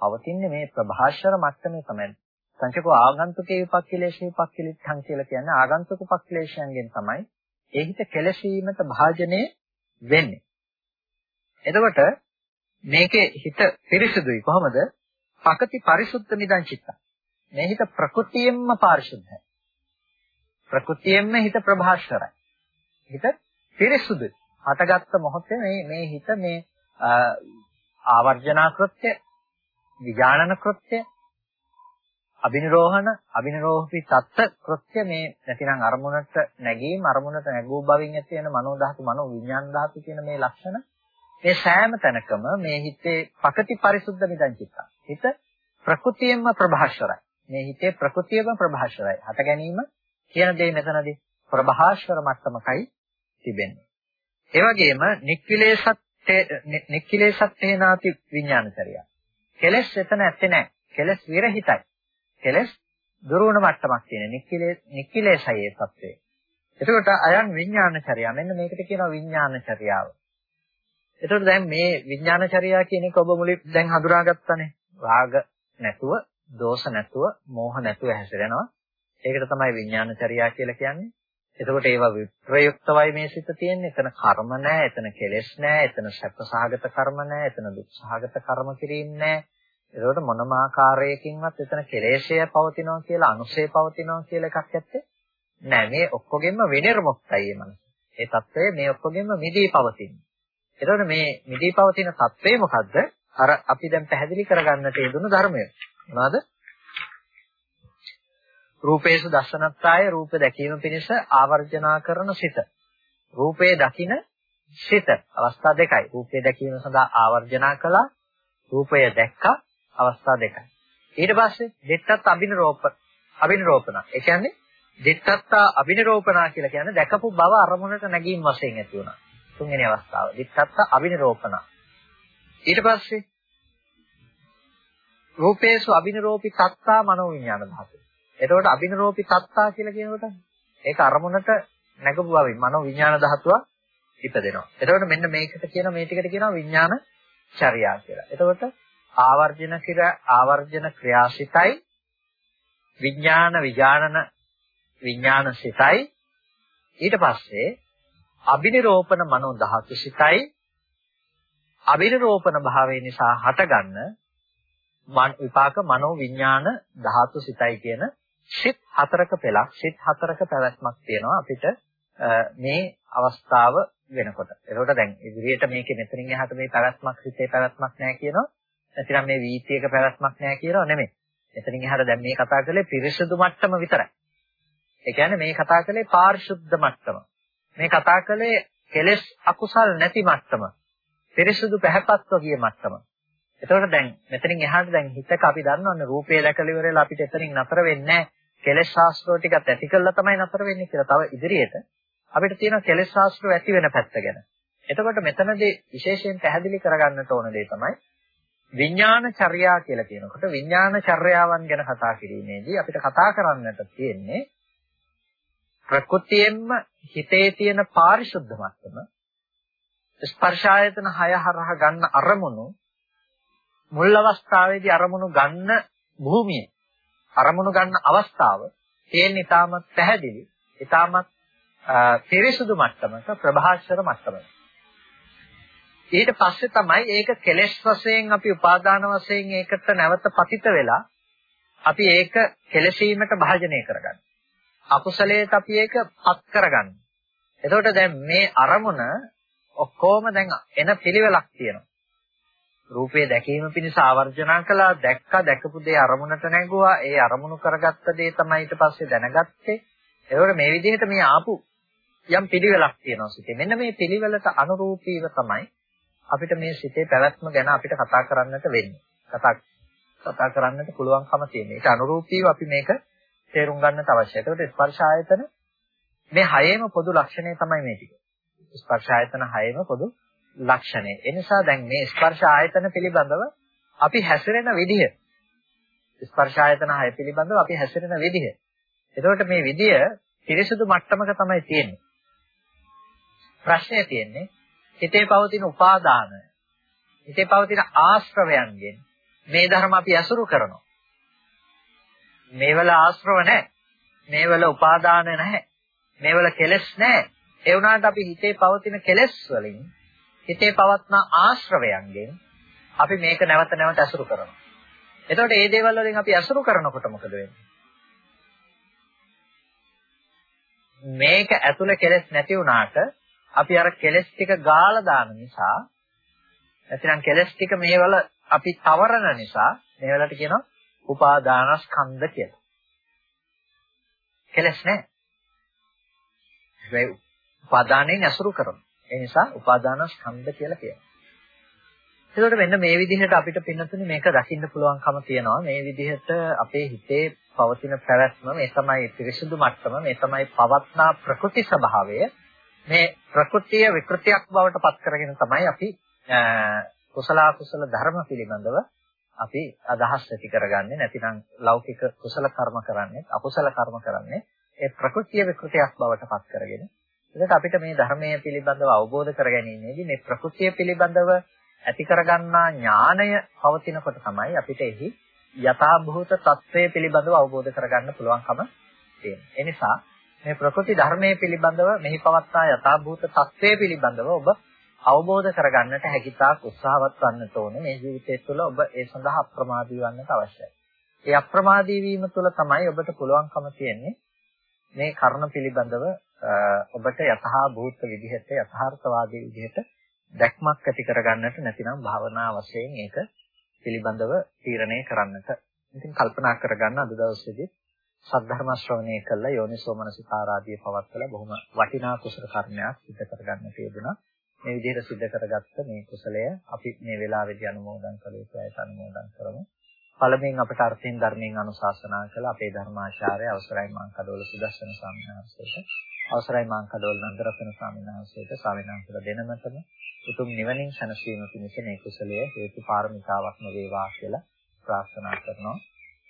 පවතින්නේ මේ ප්‍රභාෂර මට්ටමේ තමයි. සංකේකෝ ආගන්තුකේ විපක්ඛලේශේ විපක්ඛලිට්ඨං කියලා කියන්නේ ආගන්තුක පක්ඛලේශයන්ගෙන් තමයි ඒ හිත කෙලසීමට භාජනය වෙන්නේ. එතකොට මේකේ හිත පිරිසුදුයි කොහොමද? පකති පරිසුද්ධ නිදං චිත්තං. මේ හිත ප්‍රകൃතියෙන්ම පාරිශුද්ධයි. ප්‍රകൃතියෙන්ම හිත ප්‍රභාෂරයි. හිත පිරිසුදුයි. හටගත්ත මොහොතේ මේ මේ හිත මේ ආවර්ජනා කෘත්‍ය, විඥානන කෘත්‍ය, අබිනිරෝහණ, අබිනිරෝහපි තත්ත්ව කෘත්‍ය මේ නැතිනම් අරමුණට නැගීම, අරමුණට නැගූ බවින් ඇති වෙන මනෝ ධාතු, මනෝ විඥාන ධාතු කියන මේ ලක්ෂණ මේ සෑම තැනකම මේ හිතේ පකති පරිසුද්ධ නිදන් චිත්ත. හිත ප්‍රകൃතියෙන්ම ප්‍රභාෂරයි. මේ හිතේ ප්‍රകൃතියම ප්‍රභාෂරයි. හට ගැනීම කියන දේ මෙතනදී ප්‍රභාෂර මට්ටමකයි තිබෙන්නේ. ඒ වගේම නික්ඛිලේසත් නික්ඛිලේසත්තේනාති විඥානචරිය. කෙලස් එතන ඇත්තේ නැහැ. කෙලස් විරහිතයි. කෙලස් දුරුවන මට්ටමක් තියෙන නික්ඛිලේ නික්ඛිලේසයේ තත්ත්වය. එතකොට අයන් විඥානචරිය. මෙන්න මේකට කියනවා විඥානචරියාව. එතකොට දැන් මේ විඥානචරියා කියන එක ඔබ මුලින් දැන් හඳුනාගත්තනේ. රාග නැතුව දෝෂ නැතුව, මෝහ නැතුව හැසිරෙනවා. ඒකට තමයි විඥානචර්යා කියලා කියන්නේ. එතකොට ඒවා විප්‍රයුක්තවයි මේ සිත තියෙන්නේ. එතන කර්ම නැහැ, එතන කෙලෙස් නැහැ, එතන සැපසහගත කර්ම නැහැ, එතන දුක්සහගත කර්ම කිරීම නැහැ. එතකොට මොනම ආකාරයකින්වත් එතන කෙලෙෂය පවතිනවා කියලා, අනුශය පවතිනවා කියලා එකක් ඇත්තේ නැහැ. මේ ඔක්කොගෙම විනිර්මුක්තයි මේ මනස. ඒ తත්වය මේ ඔක්කොගෙම මිදී පවතින්නේ. එතකොට මේ මිදී පවතින తත්වය මොකද්ද? අර අපි දැන් පැහැදිලි කරගන්නට යෙදුණු ධර්මය. මොනවාද? රූපේසු දස්සනත්තාය රූප දැකීම පිණිස ආවර්ජනා කරන සිත. රූපේ දකින සිත අවස්ථා දෙකයි. රූපේ දැකීම සඳහා ආවර්ජනා කළා. රූපය දැක්කා අවස්ථා දෙකයි. ඊට පස්සේ දෙත්තත් අබිනරෝප අබිනරෝපණ. ඒ කියන්නේ දෙත්තත් අබිනරෝපණා කියලා කියන්නේ දැකපු බව අරමුණට නැගීම වශයෙන් ඇති වුණා. තුන්වෙනි අවස්ථාව. දෙත්තත් අබිනරෝපණ. ඊට පස්සේ රූපේසු අබිනරෝපි තත්තා මනෝ විඥාන ධාතු. එතකොට අබිනරෝපි තත්තා කියලා කියනකොට ඒක අරමුණට නැගපු බවින් මනෝ විඥාන ධාතුව ඉපදෙනවා. එතකොට මෙන්න මේකට කියන මේ ටිකට කියනවා විඥාන චර්යා කියලා. එතකොට ආවර්ජන කිර ආවර්ජන ක්‍රියාසිතයි විඥාන විඥානන විඥාන සිතයි ඊට පස්සේ අබිනිරෝපණ මනෝ ධාතු සිතයි අබිනිරෝපණ භාවය නිසා හටගන්න විපාක මනෝ විඥාන ධාතු සිතයි කියන සිත් හතරක පෙළක් සිත් හතරක පැවැත්මක් තියෙනවා අපිට මේ අවස්ථාව වෙනකොට. එතකොට දැන් ඉදිරියට මේකේ මෙතනින් එහාට මේ පැවැත්මක් සිතේ පැවැත්මක් නැහැ කියනවා. නැතිනම් මේ වීතියක පැවැත්මක් නැහැ කියනවා නෙමෙයි. එතනින් එහාට දැන් මේ කතා කරලේ පිරිසුදු මට්ටම විතරයි. ඒ කියන්නේ මේ කතා කරලේ පාරිශුද්ධ මට්ටම. මේ කතා කරලේ කෙලෙස් අකුසල් නැති මට්ටම. පිරිසුදු පැහැපත්ව ගිය මට්ටම. එතකොට දැන් මෙතනින් එහාට දැන් හිතක අපි දන්නවනේ රූපය දැකලා ඉවරලා අපිට එතනින් නතර වෙන්නේ කෙලෙස් ශාස්ත්‍රෝ ටිකත් ඇති කළා තමයි නතර වෙන්නේ කියලා. තව ඉදිරියට අපිට තියෙන කෙලෙස් ශාස්ත්‍රෝ ඇති වෙන පැත්ත ගැන. එතකොට මෙතනදී විශේෂයෙන් පැහැදිලි කරගන්නට ඕන දේ තමයි විඥාන චර්යා කියලා කියනකොට විඥාන චර්යාවන් ගැන කතා කිරීමේදී අපිට කතා කරන්නට තියෙන්නේ ප්‍රകൃතියෙන්ම හිතේ තියෙන පාරිශුද්ධ මට්ටම ස්පර්ශ ආයතන 6 හරහා ගන්න අරමුණු මුල් අවස්ථාවේදී අරමුණු ගන්න භූමිය අරමුණු ගන්න අවස්ථාව තියෙන ඊටමත් පැහැදිලි ඊටමත් පිරිසුදු මට්ටමක ප්‍රභාෂර මට්ටමක ඊට පස්සේ තමයි ඒක කෙලෙස් වශයෙන් අපි උපාදාන වශයෙන් ඒකට නැවත පතිත වෙලා අපි ඒක කෙලසීමට භාජනය කරගන්න. අකුසලයට අපි ඒක පත් කරගන්න. එතකොට දැන් මේ අරමුණ ඔක්කොම දැන් එන පිළිවෙලක් තියෙනවා. රූපේ දැකීම පිණිස ආවර්ජනා කළා දැක්කා දැකපු දේ අරමුණට නැගුවා ඒ අරමුණු කරගත්ත දේ තමයි ඊට පස්සේ දැනගත්තේ ඒවල මේ විදිහට මේ ආපු යම් පිළිවෙලක් තියෙනවා සිතේ මෙන්න මේ පිළිවෙලට අනුරූපීව තමයි අපිට මේ සිතේ පැවැත්ම ගැන අපිට කතා කරන්නට වෙන්නේ කතා කතා කරන්නට පුළුවන්කම තියෙන. ඒක අනුරූපීව අපි මේක තේරුම් ගන්නට අවශ්‍යයි. ඒකට ස්පර්ශ ආයතන මේ හයේම පොදු ලක්ෂණය තමයි මේ ටික. ස්පර්ශ ආයතන හයේම පොදු ලක්ෂණය. ඒ නිසා දැන් මේ ස්පර්ශ ආයතන පිළිබඳව අපි හැසිරෙන විදිහ ස්පර්ශ ආයතන හය පිළිබඳව අපි හැසිරෙන විදිහ. එතකොට මේ විදිය පිරිසුදු මට්ටමක තමයි තියෙන්නේ. ප්‍රශ්නේ තියෙන්නේ හිතේ පවතින උපාදාන හිතේ පවතින ආශ්‍රවයන්ගෙන් මේ ධර්ම අපි අසුරු කරනවා. මේවල ආශ්‍රව නැහැ. මේවල උපාදාන නැහැ. මේවල කෙලෙස් නැහැ. ඒ වුණාට අපි හිතේ පවතින කෙලෙස් වලින් හිතේ පවත්න ආශ්‍රවයන්ගෙන් අපි මේක නැවත නැවත අසුරු කරනවා. එතකොට මේ දේවල් වලින් අපි අසුරු කරනකොට මොකද වෙන්නේ? මේක ඇතුලේ කෙලෙස් නැති වුණාට අපි අර කෙලෙස් ටික ගාලා දාන නිසා නැතිනම් කෙලෙස් ටික මේවල අපි තවරන නිසා මේවලට කියනවා උපාදානස්කන්ධ කියලා. කෙලස් නැහැ. හැබැයි උපාදානයෙන් අසුරු කරනවා. ඒ නිසා උපාදානස්කන්ධ කියලා කියනවා. එතකොට මෙන්න මේ විදිහට අපිට පින්නතුනේ මේක දකින්න පුළුවන්කම තියෙනවා. මේ විදිහට අපේ හිතේ පවතින පැවැත්ම මේ තමයි පිරිසුදු මට්ටම මේ තමයි පවත්නා ප්‍රකෘති ස්වභාවය. මේ ප්‍රകൃතිය විකෘතියක් බවට පත් කරගෙන තමයි අපි කුසල කුසල ධර්ම පිළිබඳව අපි අදහස් ඇති කරගන්නේ නැතිනම් ලෞකික කුසල කර්ම කරන්නේ අකුසල කර්ම කරන්නේ ඒ ප්‍රകൃතිය විකෘතියක් බවට පත් කරගෙන එතකොට අපිට මේ ධර්මය පිළිබඳව අවබෝධ කරගැනීමේදී මේ ප්‍රകൃතිය පිළිබඳව ඇති කරගන්නා ඥාණය පවතිනකොට තමයි අපිට එහි යථාභූත తත්වය පිළිබඳව අවබෝධ කරගන්න පුළුවන්කම තියෙන්නේ. ඒ නිසා මේ ප්‍රകൃති ධර්මයේ පිළිබඳව මෙහි පවත්තා යථාභූත తත්වය පිළිබඳව ඔබ අවබෝධ කරගන්නට හැකියතාක් උත්සාහවත් වන්න ඕනේ. මේ ජීවිතය තුළ ඔබ ඒ සඳහා අප්‍රමාදී වන්නට අවශ්‍යයි. ඒ අප්‍රමාදී වීම තුළ තමයි ඔබට පුළුවන්කම තියෙන්නේ මේ කරුණ පිළිබඳව ඔබට යථා භූත විදිහට යථාර්ථවාදී විදිහට දැක්මක් ඇති කරගන්නට නැතිනම් භාවනා වශයෙන් ඒක පිළිබඳව තීරණය කරන්නට. ඉතින් කල්පනා කරගන්න අද දවසේදී සද්ධර්ම ශ්‍රවණය කළා යෝනිසෝමනසිකාරාදී පවත්වලා බොහොම වටිනා කුසල කර්මයක් සිදු කරගන්න තියදුනා. මේ විදිහට සිද්ධ කරගත්ත මේ කුසලය අපි මේ වෙලාවේදී අනුමෝදන් කළ යුතුයි අනුමෝදන් කරමු. පළමුවෙන් අපට අර්ථයෙන් ධර්මයෙන් අනුශාසනා කළ අපේ ධර්මාචාර්ය අවසරයි මාං කඩවල සුදස්සන ස්වාමීන් වහන්සේට අවසරයි මාං කඩවල නන්දරත්න ස්වාමීන් වහන්සේට ස්වාමීන් වහන්සේලා දෙනමතම උතුම් නිවනින් සැනසීම පිණිස මේ කුසලය හේතු පාරමිතාවක්ම වේවා කියලා ප්‍රාර්ථනා කරනවා.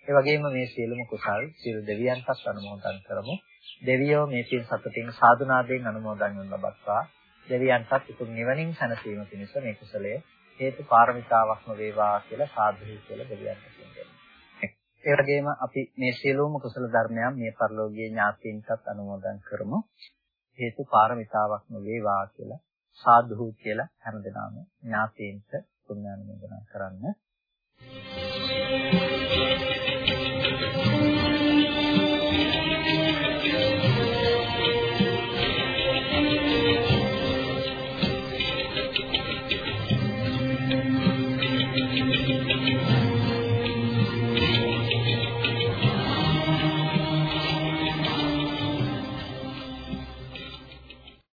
ඒ වගේම මේ සියලුම කුසල් සියලු දෙවියන්ටත් අනුමෝදන් කරමු. දෙවියෝ මේ පින් සතුටින් සාදුනාදයෙන් අනුමෝදන් වන ලබත්වා දෙවියන්ටත් උතුම් නිවනින් සැනසීම පිණිස මේ කුසලය හේතු පාරමිතාවක්ම වේවා කියලා සාදු කියලා දෙවියන්ට කියනවා. ඒ වගේම අපි මේ සියලුම කුසල ධර්මයන් මේ පරිලෝකීය ඥාතීන්ටත් අනුමෝදන් කරමු. හේතු පාරමිතාවක්ම වේවා කියලා සාදු කියලා හැමදෙනාම ඥාතීන්ට පුණ්‍යානුමෝදනා කරන්න